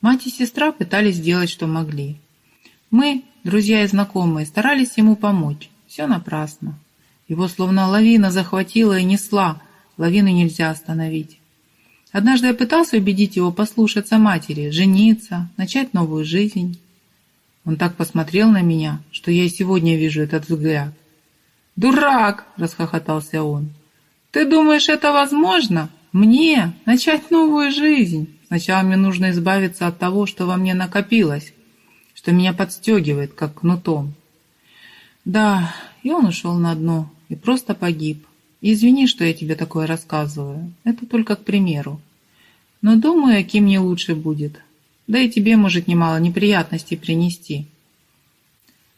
Мать и сестра пытались сделать, что могли. Мы, друзья и знакомые, старались ему помочь. Все напрасно. Его словно лавина захватила и несла, Лавину нельзя остановить. Однажды я пытался убедить его послушаться матери, жениться, начать новую жизнь. Он так посмотрел на меня, что я и сегодня вижу этот взгляд. «Дурак!» – расхохотался он. «Ты думаешь, это возможно? Мне начать новую жизнь? Сначала мне нужно избавиться от того, что во мне накопилось, что меня подстегивает, как кнутом». Да, и он ушел на дно и просто погиб. Извини, что я тебе такое рассказываю. Это только к примеру. Но думаю, каким мне лучше будет. Да и тебе может немало неприятностей принести.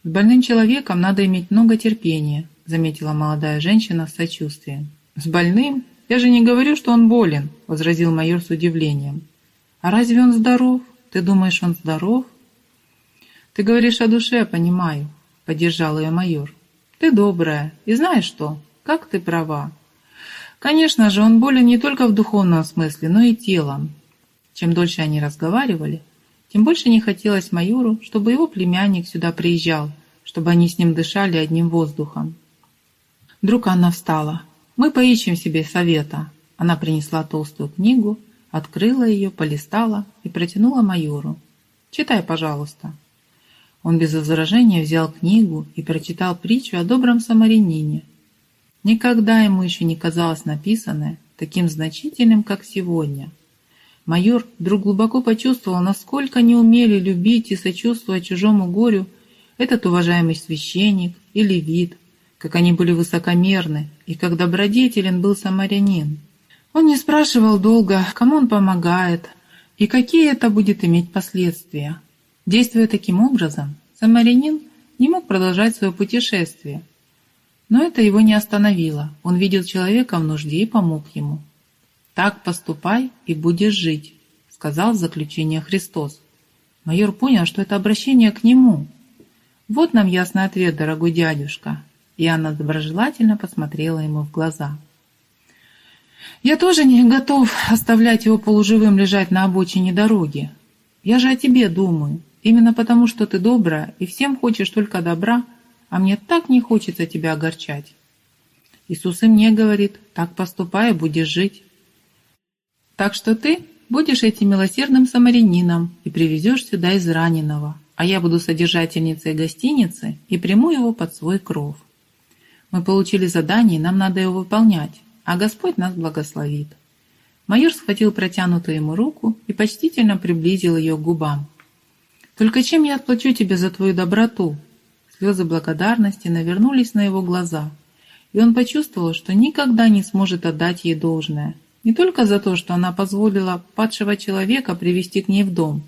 С больным человеком надо иметь много терпения, заметила молодая женщина с сочувствием. С больным? Я же не говорю, что он болен, возразил майор с удивлением. А разве он здоров? Ты думаешь, он здоров? Ты говоришь о душе, понимаю, поддержал ее майор. Ты добрая, и знаешь что? Как ты права. Конечно же, он болен не только в духовном смысле, но и телом. Чем дольше они разговаривали, тем больше не хотелось майору, чтобы его племянник сюда приезжал, чтобы они с ним дышали одним воздухом. Вдруг она встала. «Мы поищем себе совета». Она принесла толстую книгу, открыла ее, полистала и протянула майору. «Читай, пожалуйста». Он без возражения взял книгу и прочитал притчу о добром самарянине, Никогда ему еще не казалось написанное таким значительным, как сегодня. Майор вдруг глубоко почувствовал, насколько не умели любить и сочувствовать чужому горю этот уважаемый священник и левит, как они были высокомерны и как добродетелен был самарянин. Он не спрашивал долго, кому он помогает и какие это будет иметь последствия. Действуя таким образом, самарянин не мог продолжать свое путешествие, но это его не остановило. Он видел человека в нужде и помог ему. «Так поступай и будешь жить», — сказал в заключение Христос. Майор понял, что это обращение к нему. «Вот нам ясный ответ, дорогой дядюшка». И она доброжелательно посмотрела ему в глаза. «Я тоже не готов оставлять его полуживым лежать на обочине дороги. Я же о тебе думаю. Именно потому, что ты добрая и всем хочешь только добра, — а мне так не хочется тебя огорчать. Иисус и мне говорит, так поступая, будешь жить. Так что ты будешь этим милосердным самарянином и привезешь сюда израненного, а я буду содержательницей гостиницы и приму его под свой кров. Мы получили задание, нам надо его выполнять, а Господь нас благословит. Майор схватил протянутую ему руку и почтительно приблизил ее к губам. «Только чем я отплачу тебе за твою доброту?» Слезы благодарности навернулись на его глаза, и он почувствовал, что никогда не сможет отдать ей должное. Не только за то, что она позволила падшего человека привести к ней в дом,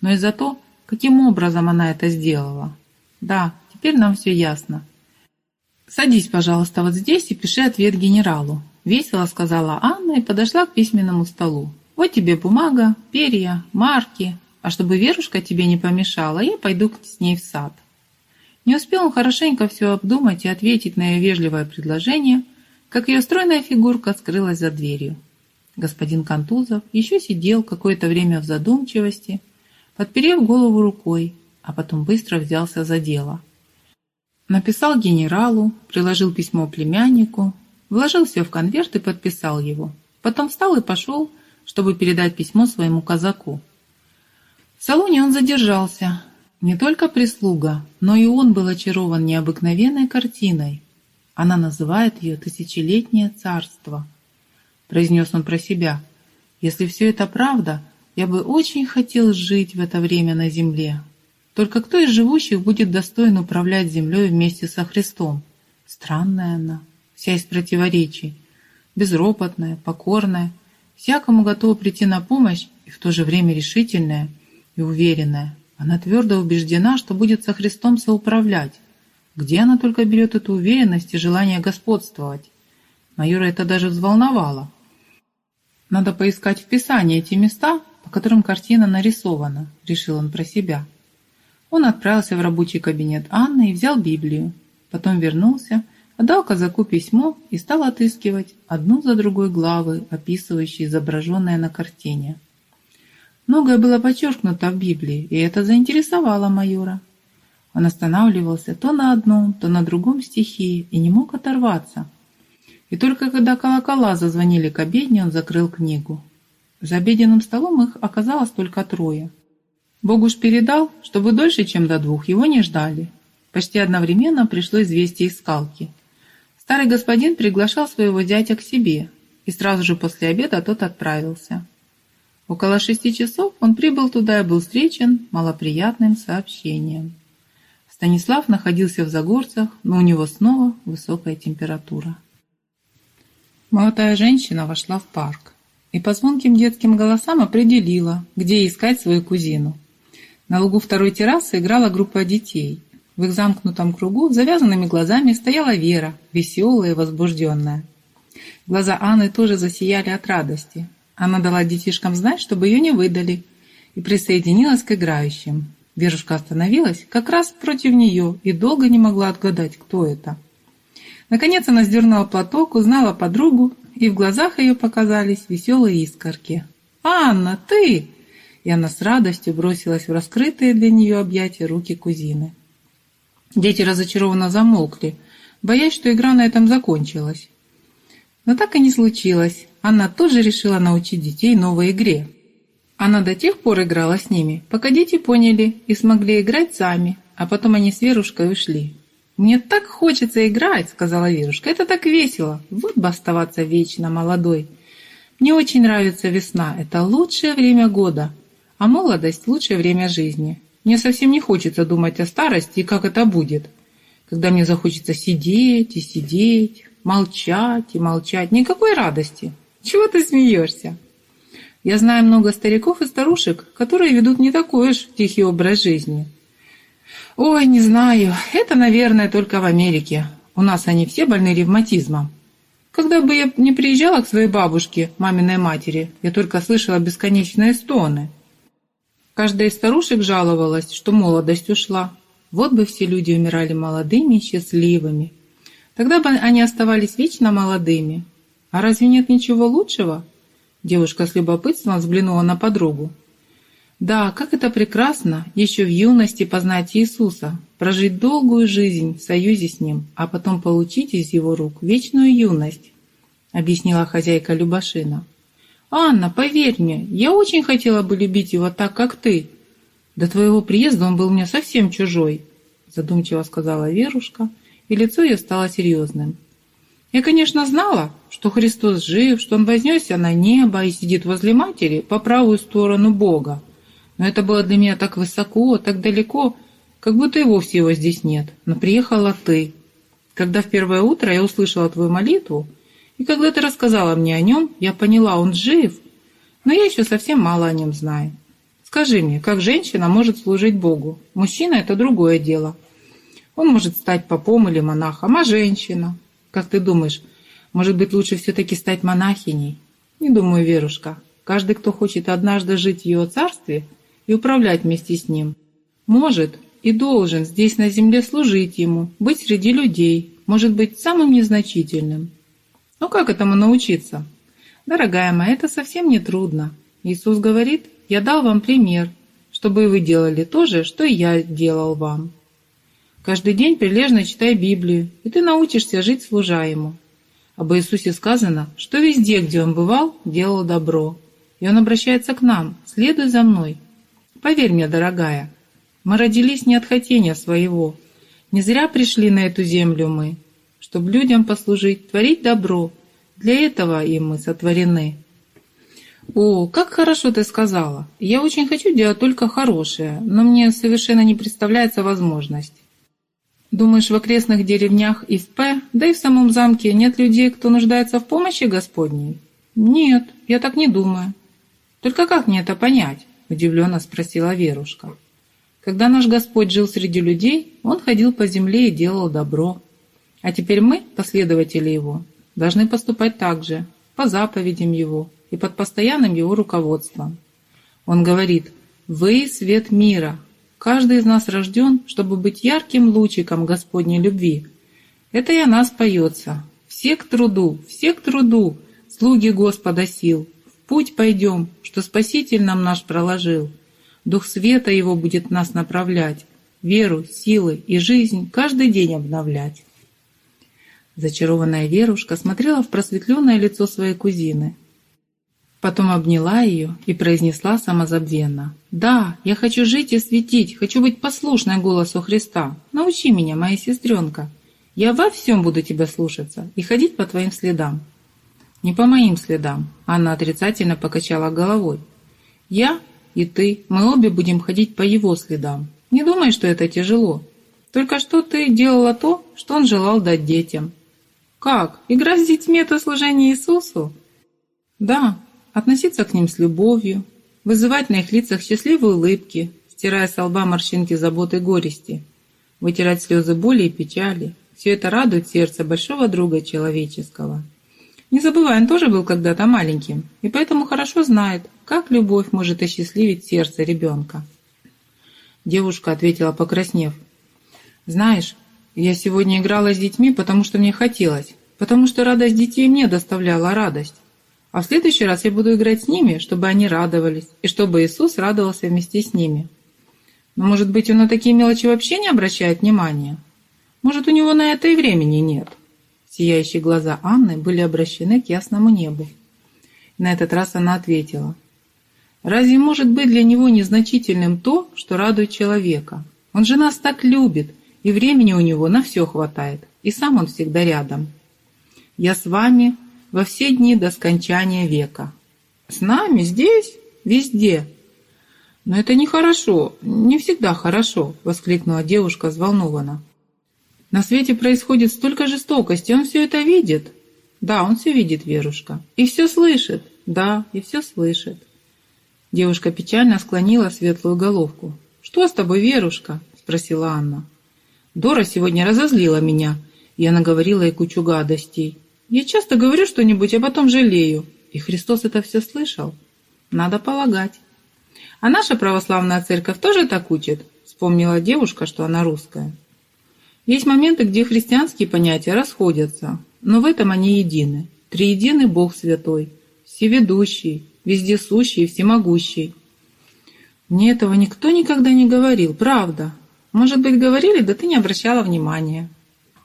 но и за то, каким образом она это сделала. Да, теперь нам все ясно. «Садись, пожалуйста, вот здесь и пиши ответ генералу», — весело сказала Анна и подошла к письменному столу. «Вот тебе бумага, перья, марки, а чтобы Верушка тебе не помешала, я пойду с ней в сад». Не успел он хорошенько все обдумать и ответить на ее вежливое предложение, как ее стройная фигурка скрылась за дверью. Господин Контузов еще сидел какое-то время в задумчивости, подперев голову рукой, а потом быстро взялся за дело. Написал генералу, приложил письмо племяннику, вложил все в конверт и подписал его. Потом встал и пошел, чтобы передать письмо своему казаку. В салоне он задержался, не только прислуга, но и он был очарован необыкновенной картиной. Она называет ее «Тысячелетнее царство», — произнес он про себя. «Если все это правда, я бы очень хотел жить в это время на земле. Только кто из живущих будет достоин управлять землей вместе со Христом? Странная она, вся из противоречий, безропотная, покорная, всякому готова прийти на помощь и в то же время решительная и уверенная. Она твердо убеждена, что будет со Христом соуправлять. Где она только берет эту уверенность и желание господствовать? Майора это даже взволновало. Надо поискать в Писании эти места, по которым картина нарисована, решил он про себя. Он отправился в рабочий кабинет Анны и взял Библию. Потом вернулся, отдал казаку письмо и стал отыскивать одну за другой главы, описывающие изображенное на картине. Многое было подчеркнуто в Библии, и это заинтересовало майора. Он останавливался то на одном, то на другом стихе и не мог оторваться. И только когда колокола зазвонили к обедне, он закрыл книгу. За обеденным столом их оказалось только трое. Бог уж передал, чтобы дольше, чем до двух, его не ждали. Почти одновременно пришло известие из скалки. Старый господин приглашал своего зятя к себе, и сразу же после обеда тот отправился. Около шести часов он прибыл туда и был встречен малоприятным сообщением. Станислав находился в Загорцах, но у него снова высокая температура. Молодая женщина вошла в парк и по звонким детским голосам определила, где искать свою кузину. На лугу второй террасы играла группа детей. В их замкнутом кругу завязанными глазами стояла Вера, веселая и возбужденная. Глаза Анны тоже засияли от радости. Она дала детишкам знать, чтобы ее не выдали, и присоединилась к играющим. Верушка остановилась как раз против нее и долго не могла отгадать, кто это. Наконец она сдернула платок, узнала подругу, и в глазах ее показались веселые искорки. «Анна, ты!» И она с радостью бросилась в раскрытые для нее объятия руки кузины. Дети разочарованно замолкли, боясь, что игра на этом закончилась. Но так и не случилось. Анна тоже решила научить детей новой игре. Она до тех пор играла с ними, пока дети поняли и смогли играть сами, а потом они с Верушкой ушли. «Мне так хочется играть», — сказала Верушка. «Это так весело. Вот бы оставаться вечно молодой. Мне очень нравится весна. Это лучшее время года. А молодость — лучшее время жизни. Мне совсем не хочется думать о старости и как это будет. Когда мне захочется сидеть и сидеть, молчать и молчать. Никакой радости. Чего ты смеешься? Я знаю много стариков и старушек, которые ведут не такой уж тихий образ жизни. Ой, не знаю, это, наверное, только в Америке. У нас они все больны ревматизмом. Когда бы я не приезжала к своей бабушке, маминой матери, я только слышала бесконечные стоны. Каждая из старушек жаловалась, что молодость ушла. Вот бы все люди умирали молодыми и счастливыми. Тогда бы они оставались вечно молодыми, «А разве нет ничего лучшего?» Девушка с любопытством взглянула на подругу. «Да, как это прекрасно, еще в юности познать Иисуса. прожить долгую жизнь в союзе с ним, а потом получить из его рук вечную юность, объяснила хозяйка Любашина. «Анна, поверь мне, я очень хотела бы любить его так, как ты. До твоего приезда он был мне совсем чужой», задумчиво сказала Верушка, и лицо ее стало серьезным. «Я, конечно, знала, что Христос жив, что Он вознесся на небо и сидит возле матери по правую сторону Бога. Но это было для меня так высоко, так далеко, как будто и вовсе его здесь нет. Но приехала ты. Когда в первое утро я услышала твою молитву, и когда ты рассказала мне о нем, я поняла, он жив, но я еще совсем мало о нем знаю. Скажи мне, как женщина может служить Богу? Мужчина – это другое дело. Он может стать попом или монахом, а женщина? Как ты думаешь, может быть, лучше все-таки стать монахиней? Не думаю, Верушка. Каждый, кто хочет однажды жить в его царстве и управлять вместе с ним, может и должен здесь на земле служить ему, быть среди людей, может быть самым незначительным. Ну как этому научиться? Дорогая моя, это совсем не трудно. Иисус говорит, я дал вам пример, чтобы вы делали то же, что и я делал вам. Каждый день прилежно читай Библию, и ты научишься жить служа Ему. Об Иисусе сказано, что везде, где Он бывал, делал добро. И Он обращается к нам, следуй за мной. Поверь мне, дорогая, мы родились не от хотения своего. Не зря пришли на эту землю мы чтобы людям послужить, творить добро. Для этого и мы сотворены. О, как хорошо ты сказала. Я очень хочу делать только хорошее, но мне совершенно не представляется возможность. Думаешь, в окрестных деревнях и в П, да и в самом замке нет людей, кто нуждается в помощи Господней? Нет, я так не думаю. Только как мне это понять? Удивленно спросила Верушка. Когда наш Господь жил среди людей, Он ходил по земле и делал добро. А теперь мы, последователи Его, должны поступать так же, по заповедям Его и под постоянным Его руководством. Он говорит, «Вы – свет мира. Каждый из нас рожден, чтобы быть ярким лучиком Господней любви. Это и о нас поется. Все к труду, все к труду, слуги Господа сил. В путь пойдем, что Спаситель нам наш проложил. Дух света Его будет нас направлять, веру, силы и жизнь каждый день обновлять. Зачарованная Верушка смотрела в просветленное лицо своей кузины. Потом обняла ее и произнесла самозабвенно. «Да, я хочу жить и светить, хочу быть послушной голосу Христа. Научи меня, моя сестренка. Я во всем буду тебя слушаться и ходить по твоим следам». «Не по моим следам», — Анна отрицательно покачала головой. «Я и ты, мы обе будем ходить по его следам. Не думай, что это тяжело. Только что ты делала то, что он желал дать детям. Как? Играть с детьми – это служение Иисусу? Да, относиться к ним с любовью, вызывать на их лицах счастливые улыбки, стирая с лба морщинки заботы и горести, вытирать слезы боли и печали. Все это радует сердце большого друга человеческого. Не забывай, он тоже был когда-то маленьким, и поэтому хорошо знает, как любовь может осчастливить сердце ребенка. Девушка ответила, покраснев. «Знаешь, я сегодня играла с детьми, потому что мне хотелось, потому что радость детей мне доставляла радость. А в следующий раз я буду играть с ними, чтобы они радовались, и чтобы Иисус радовался вместе с ними. Но, может быть, он на такие мелочи вообще не обращает внимания? Может, у него на это и времени нет? Сияющие глаза Анны были обращены к ясному небу. На этот раз она ответила. «Разве может быть для него незначительным то, что радует человека? Он же нас так любит, и времени у него на все хватает, и сам он всегда рядом. Я с вами во все дни до скончания века. С нами здесь, везде. Но это нехорошо, не всегда хорошо, воскликнула девушка взволнованно. На свете происходит столько жестокости, он все это видит. Да, он все видит, Верушка. И все слышит. Да, и все слышит. Девушка печально склонила светлую головку. «Что с тобой, Верушка?» – спросила Анна. Дора сегодня разозлила меня. Я наговорила ей кучу гадостей. Я часто говорю что-нибудь, а потом жалею. И Христос это все слышал. Надо полагать. А наша православная церковь тоже так учит? Вспомнила девушка, что она русская. Есть моменты, где христианские понятия расходятся, но в этом они едины. Триединый Бог Святой, всеведущий, вездесущий и всемогущий. Мне этого никто никогда не говорил, правда. Может быть, говорили, да ты не обращала внимания.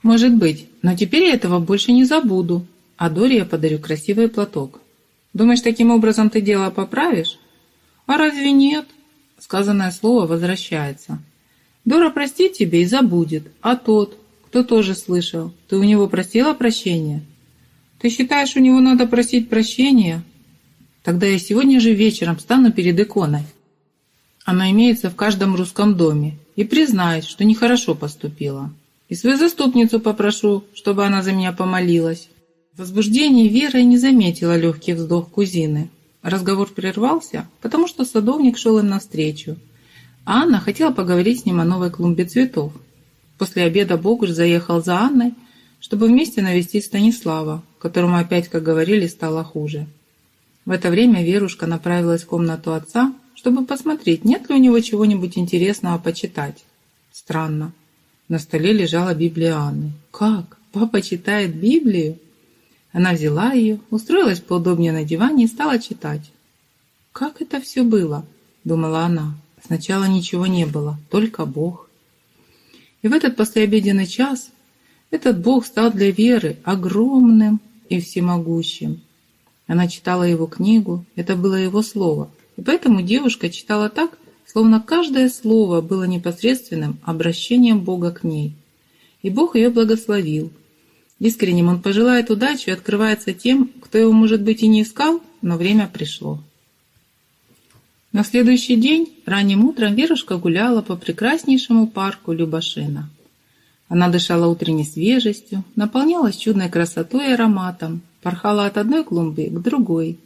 Может быть, но теперь я этого больше не забуду. А Доре я подарю красивый платок. Думаешь, таким образом ты дело поправишь? А разве нет? Сказанное слово возвращается. Дора простит тебе и забудет. А тот, кто тоже слышал, ты у него просила прощения? Ты считаешь, у него надо просить прощения? Тогда я сегодня же вечером стану перед иконой. Она имеется в каждом русском доме. И признаюсь, что нехорошо поступила. И свою заступницу попрошу, чтобы она за меня помолилась. В возбуждении Вера не заметила легкий вздох кузины. Разговор прервался, потому что садовник шел им навстречу. А Анна хотела поговорить с ним о новой клумбе цветов. После обеда Богуш заехал за Анной, чтобы вместе навестить Станислава, которому опять, как говорили, стало хуже. В это время Верушка направилась в комнату отца, чтобы посмотреть, нет ли у него чего-нибудь интересного почитать. Странно. На столе лежала Библия Анны. «Как? Папа читает Библию?» Она взяла ее, устроилась поудобнее на диване и стала читать. «Как это все было?» – думала она. «Сначала ничего не было, только Бог». И в этот послеобеденный час этот Бог стал для Веры огромным и всемогущим. Она читала его книгу, это было его слово, и поэтому девушка читала так, словно каждое слово было непосредственным обращением Бога к ней. И Бог ее благословил. Искренним он пожелает удачи и открывается тем, кто его, может быть, и не искал, но время пришло. На следующий день, ранним утром, Верушка гуляла по прекраснейшему парку Любашина. Она дышала утренней свежестью, наполнялась чудной красотой и ароматом, порхала от одной клумбы к другой,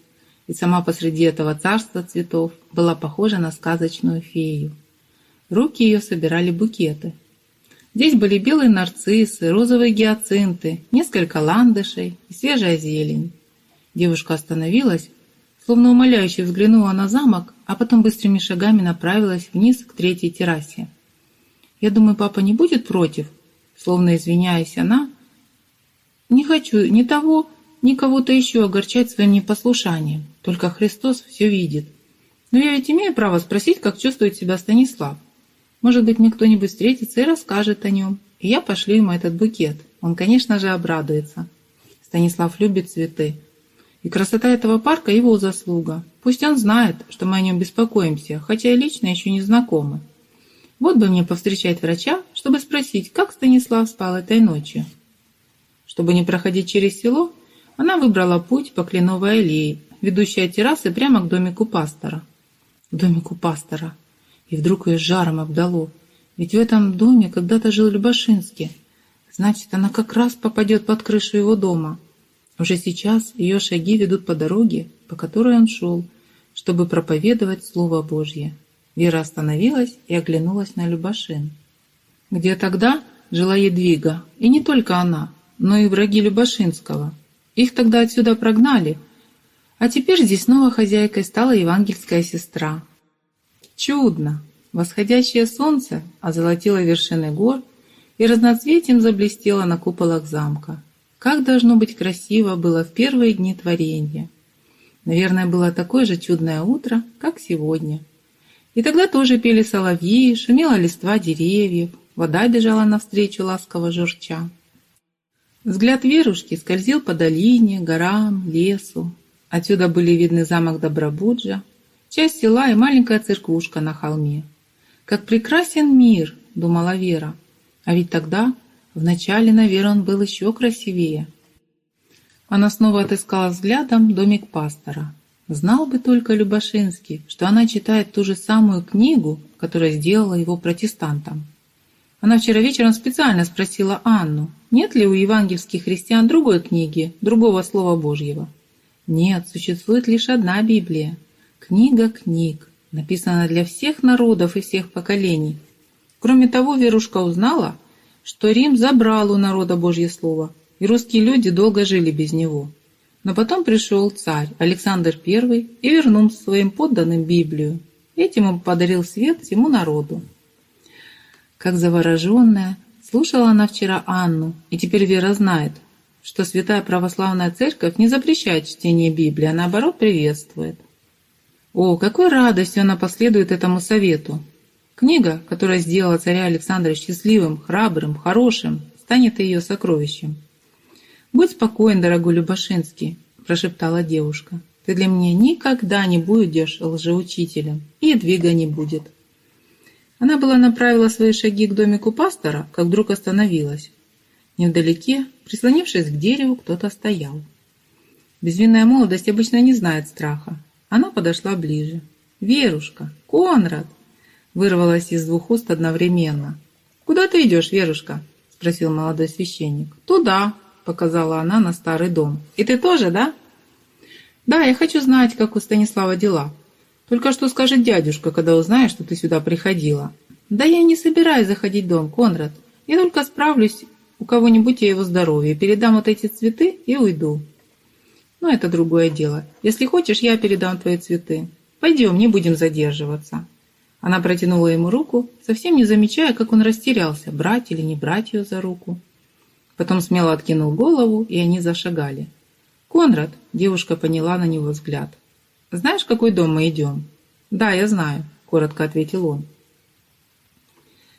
и сама посреди этого царства цветов была похожа на сказочную фею. Руки ее собирали букеты. Здесь были белые нарциссы, розовые гиацинты, несколько ландышей и свежая зелень. Девушка остановилась, словно умоляюще взглянула на замок, а потом быстрыми шагами направилась вниз к третьей террасе. «Я думаю, папа не будет против?» Словно извиняясь она, «Не хочу ни того, ни кого-то еще огорчать своим непослушанием. Только Христос все видит. Но я ведь имею право спросить, как чувствует себя Станислав. Может быть, мне кто-нибудь встретится и расскажет о нем, и я пошлю ему этот букет. Он, конечно же, обрадуется. Станислав любит цветы. И красота этого парка – его заслуга. Пусть он знает, что мы о нем беспокоимся, хотя и лично еще не знакомы. Вот бы мне повстречать врача, чтобы спросить, как Станислав спал этой ночью. Чтобы не проходить через село, она выбрала путь по кленовой аллее, ведущей от террасы прямо к домику пастора. Домику пастора. И вдруг ее жаром обдало. Ведь в этом доме когда-то жил Любашинский. Значит, она как раз попадет под крышу его дома. Уже сейчас ее шаги ведут по дороге, по которой он шел, чтобы проповедовать Слово Божье. Вера остановилась и оглянулась на Любашин. Где тогда жила Едвига, и не только она, но и враги Любашинского – их тогда отсюда прогнали, а теперь здесь снова хозяйкой стала евангельская сестра. Чудно! Восходящее солнце озолотило вершины гор и разноцветием заблестело на куполах замка. Как должно быть красиво было в первые дни творения. Наверное, было такое же чудное утро, как сегодня. И тогда тоже пели соловьи, шумела листва деревьев, вода бежала навстречу ласково журча. Взгляд Верушки скользил по долине, горам, лесу. Отсюда были видны замок Добробуджа, часть села и маленькая церквушка на холме. «Как прекрасен мир!» — думала Вера. А ведь тогда, вначале, наверное, он был еще красивее. Она снова отыскала взглядом домик пастора. Знал бы только Любашинский, что она читает ту же самую книгу, которая сделала его протестантом. Она вчера вечером специально спросила Анну, нет ли у евангельских христиан другой книги, другого Слова Божьего. Нет, существует лишь одна Библия. Книга книг, написана для всех народов и всех поколений. Кроме того, Верушка узнала, что Рим забрал у народа Божье Слово, и русские люди долго жили без него. Но потом пришел царь Александр I и вернул своим подданным Библию. Этим он подарил свет всему народу. Как завороженная, слушала она вчера Анну, и теперь Вера знает, что Святая Православная Церковь не запрещает чтение Библии, а наоборот приветствует. О, какой радостью она последует этому совету! Книга, которая сделала царя Александра счастливым, храбрым, хорошим, станет ее сокровищем. «Будь спокоен, дорогой Любашинский», – прошептала девушка. «Ты для меня никогда не будешь лжеучителем, и двига не будет». Она была направила свои шаги к домику пастора, как вдруг остановилась. Невдалеке, прислонившись к дереву, кто-то стоял. Безвинная молодость обычно не знает страха. Она подошла ближе. «Верушка! Конрад!» Вырвалась из двух уст одновременно. «Куда ты идешь, Верушка?» Спросил молодой священник. «Туда!» Показала она на старый дом. «И ты тоже, да?» «Да, я хочу знать, как у Станислава дела. Только что скажет дядюшка, когда узнает, что ты сюда приходила». «Да я не собираюсь заходить в дом, Конрад. Я только справлюсь у кого-нибудь о его здоровье, передам вот эти цветы и уйду». «Ну, это другое дело. Если хочешь, я передам твои цветы. Пойдем, не будем задерживаться». Она протянула ему руку, совсем не замечая, как он растерялся, брать или не брать ее за руку. Потом смело откинул голову, и они зашагали. «Конрад!» – девушка поняла на него взгляд. «Знаешь, в какой дом мы идем?» «Да, я знаю», – коротко ответил он.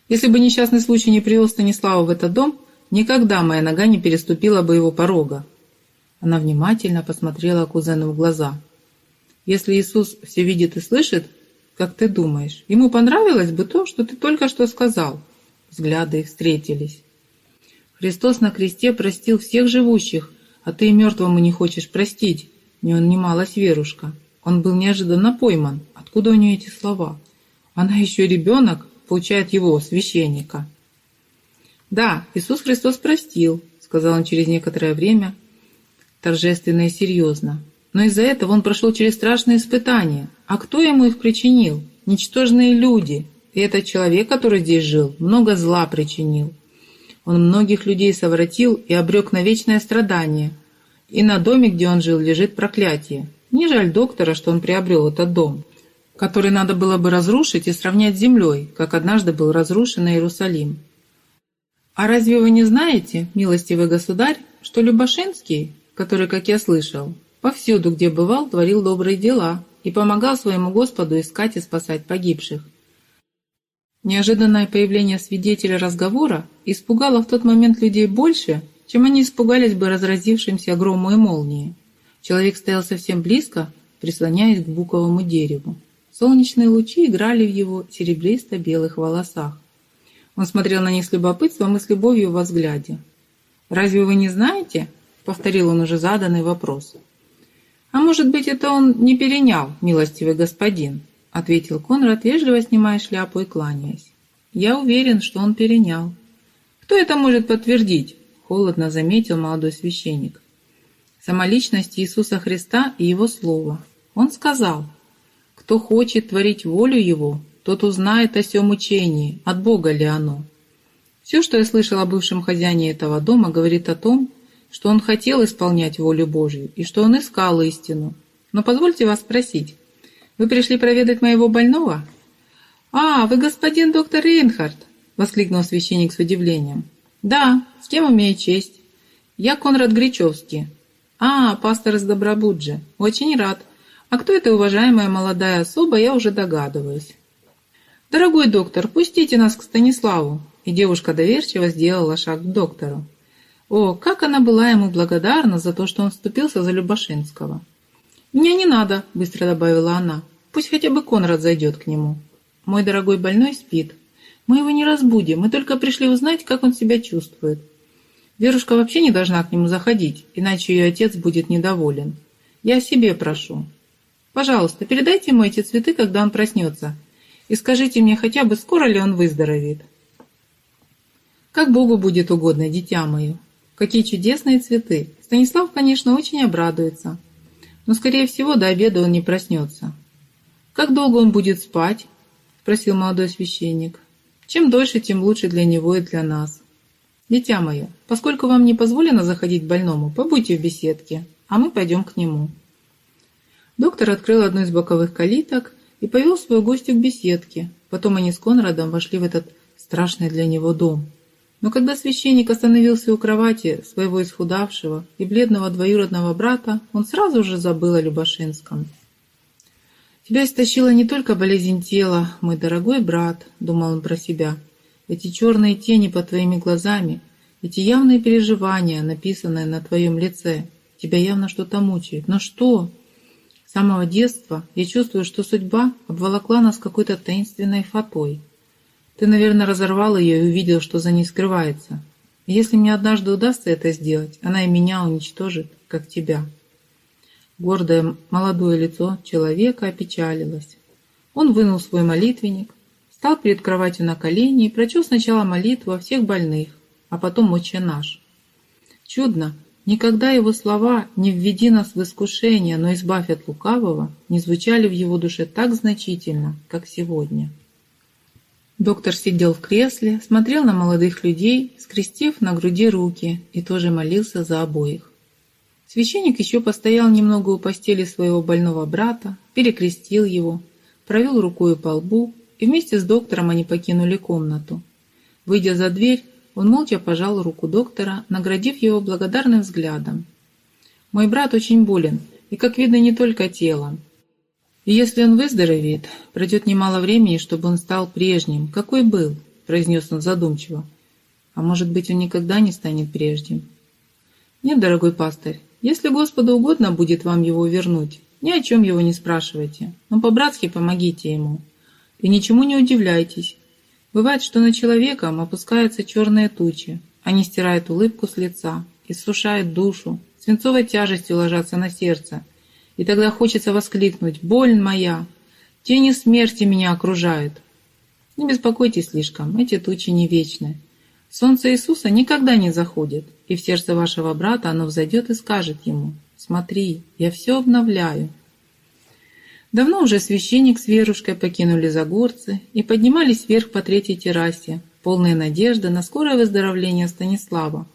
«Если бы несчастный случай не привел Станислава в этот дом, никогда моя нога не переступила бы его порога». Она внимательно посмотрела кузену в глаза. «Если Иисус все видит и слышит, как ты думаешь, ему понравилось бы то, что ты только что сказал?» Взгляды их встретились. «Христос на кресте простил всех живущих, а ты и мертвому не хочешь простить», не унималась Верушка. Он был неожиданно пойман. Откуда у нее эти слова? Она еще ребенок, получает его, священника. «Да, Иисус Христос простил», — сказал он через некоторое время, торжественно и серьезно. «Но из-за этого он прошел через страшные испытания. А кто ему их причинил? Ничтожные люди. И этот человек, который здесь жил, много зла причинил. Он многих людей совратил и обрек на вечное страдание. И на доме, где он жил, лежит проклятие. Не жаль доктора, что он приобрел этот дом, который надо было бы разрушить и сравнять с землей, как однажды был разрушен Иерусалим. А разве вы не знаете, милостивый государь, что Любашинский, который, как я слышал, повсюду, где бывал, творил добрые дела и помогал своему Господу искать и спасать погибших? Неожиданное появление свидетеля разговора испугало в тот момент людей больше, чем они испугались бы разразившимся грому и молнии. Человек стоял совсем близко, прислоняясь к буковому дереву. Солнечные лучи играли в его серебристо-белых волосах. Он смотрел на них с любопытством и с любовью во взгляде. «Разве вы не знаете?» — повторил он уже заданный вопрос. «А может быть, это он не перенял, милостивый господин?» ответил Конрад, вежливо снимая шляпу и кланяясь. «Я уверен, что он перенял». «Кто это может подтвердить?» – холодно заметил молодой священник. «Самоличность Иисуса Христа и Его Слово. Он сказал, кто хочет творить волю Его, тот узнает о сем учении, от Бога ли оно». Все, что я слышал о бывшем хозяине этого дома, говорит о том, что он хотел исполнять волю Божью и что он искал истину. Но позвольте вас спросить, вы пришли проведать моего больного?» «А, вы господин доктор Рейнхард!» — воскликнул священник с удивлением. «Да, с кем имею честь?» «Я Конрад Гречевский». «А, пастор из Добробуджи. Очень рад. А кто эта уважаемая молодая особа, я уже догадываюсь». «Дорогой доктор, пустите нас к Станиславу!» И девушка доверчиво сделала шаг к доктору. О, как она была ему благодарна за то, что он вступился за Любашинского. «Мне не надо», — быстро добавила она. «Пусть хотя бы Конрад зайдет к нему. Мой дорогой больной спит. Мы его не разбудим, мы только пришли узнать, как он себя чувствует. Верушка вообще не должна к нему заходить, иначе ее отец будет недоволен. Я себе прошу. Пожалуйста, передайте ему эти цветы, когда он проснется, и скажите мне хотя бы, скоро ли он выздоровеет. Как Богу будет угодно, дитя мое. Какие чудесные цветы. Станислав, конечно, очень обрадуется но, скорее всего, до обеда он не проснется. «Как долго он будет спать?» – спросил молодой священник. «Чем дольше, тем лучше для него и для нас. Дитя мое, поскольку вам не позволено заходить к больному, побудьте в беседке, а мы пойдем к нему». Доктор открыл одну из боковых калиток и повел свою гостью к беседке. Потом они с Конрадом вошли в этот страшный для него дом. Но когда священник остановился у кровати своего исхудавшего и бледного двоюродного брата, он сразу же забыл о Любашинском. Тебя истощила не только болезнь тела, мой дорогой брат, думал он про себя. Эти черные тени под твоими глазами, эти явные переживания, написанные на твоем лице, тебя явно что-то мучает. Но что? Самого детства я чувствую, что судьба обволокла нас какой-то таинственной фатой. Ты, наверное, разорвал ее и увидел, что за ней скрывается. Если мне однажды удастся это сделать, она и меня уничтожит, как тебя. Гордое молодое лицо человека опечалилось. Он вынул свой молитвенник, стал перед кроватью на колени и прочел сначала молитву о всех больных, а потом «Отче наш». Чудно, никогда его слова «Не введи нас в искушение, но избавь от лукавого» не звучали в его душе так значительно, как сегодня. Доктор сидел в кресле, смотрел на молодых людей, скрестив на груди руки, и тоже молился за обоих. Священник еще постоял немного у постели своего больного брата, перекрестил его, провел рукой по лбу, и вместе с доктором они покинули комнату. Выйдя за дверь, он молча пожал руку доктора, наградив его благодарным взглядом. «Мой брат очень болен, и, как видно, не только телом. И если он выздоровеет, пройдет немало времени, чтобы он стал прежним, какой был», – произнес он задумчиво. «А может быть, он никогда не станет прежним?» «Нет, дорогой пастырь, если Господу угодно будет вам его вернуть, ни о чем его не спрашивайте, но по-братски помогите ему. И ничему не удивляйтесь, Бывает, что на человеком опускаются черные тучи, они стирают улыбку с лица, иссушают душу, свинцовой тяжестью ложатся на сердце. И тогда хочется воскликнуть «Боль моя! Тени смерти меня окружают!» Не беспокойтесь слишком, эти тучи не вечны. Солнце Иисуса никогда не заходит, и в сердце вашего брата оно взойдет и скажет ему «Смотри, я все обновляю». Давно уже священник с Верушкой покинули Загорцы и поднимались вверх по третьей террасе, полные надежды на скорое выздоровление Станислава.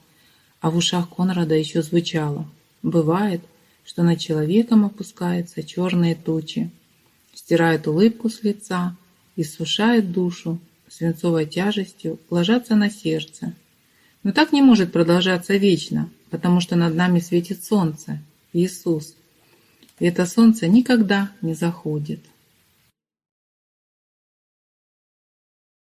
А в ушах Конрада еще звучало. Бывает, что над человеком опускаются черные тучи, стирают улыбку с лица, иссушают душу, свинцовой тяжестью ложатся на сердце. Но так не может продолжаться вечно, потому что над нами светит солнце, Иисус – и это солнце никогда не заходит.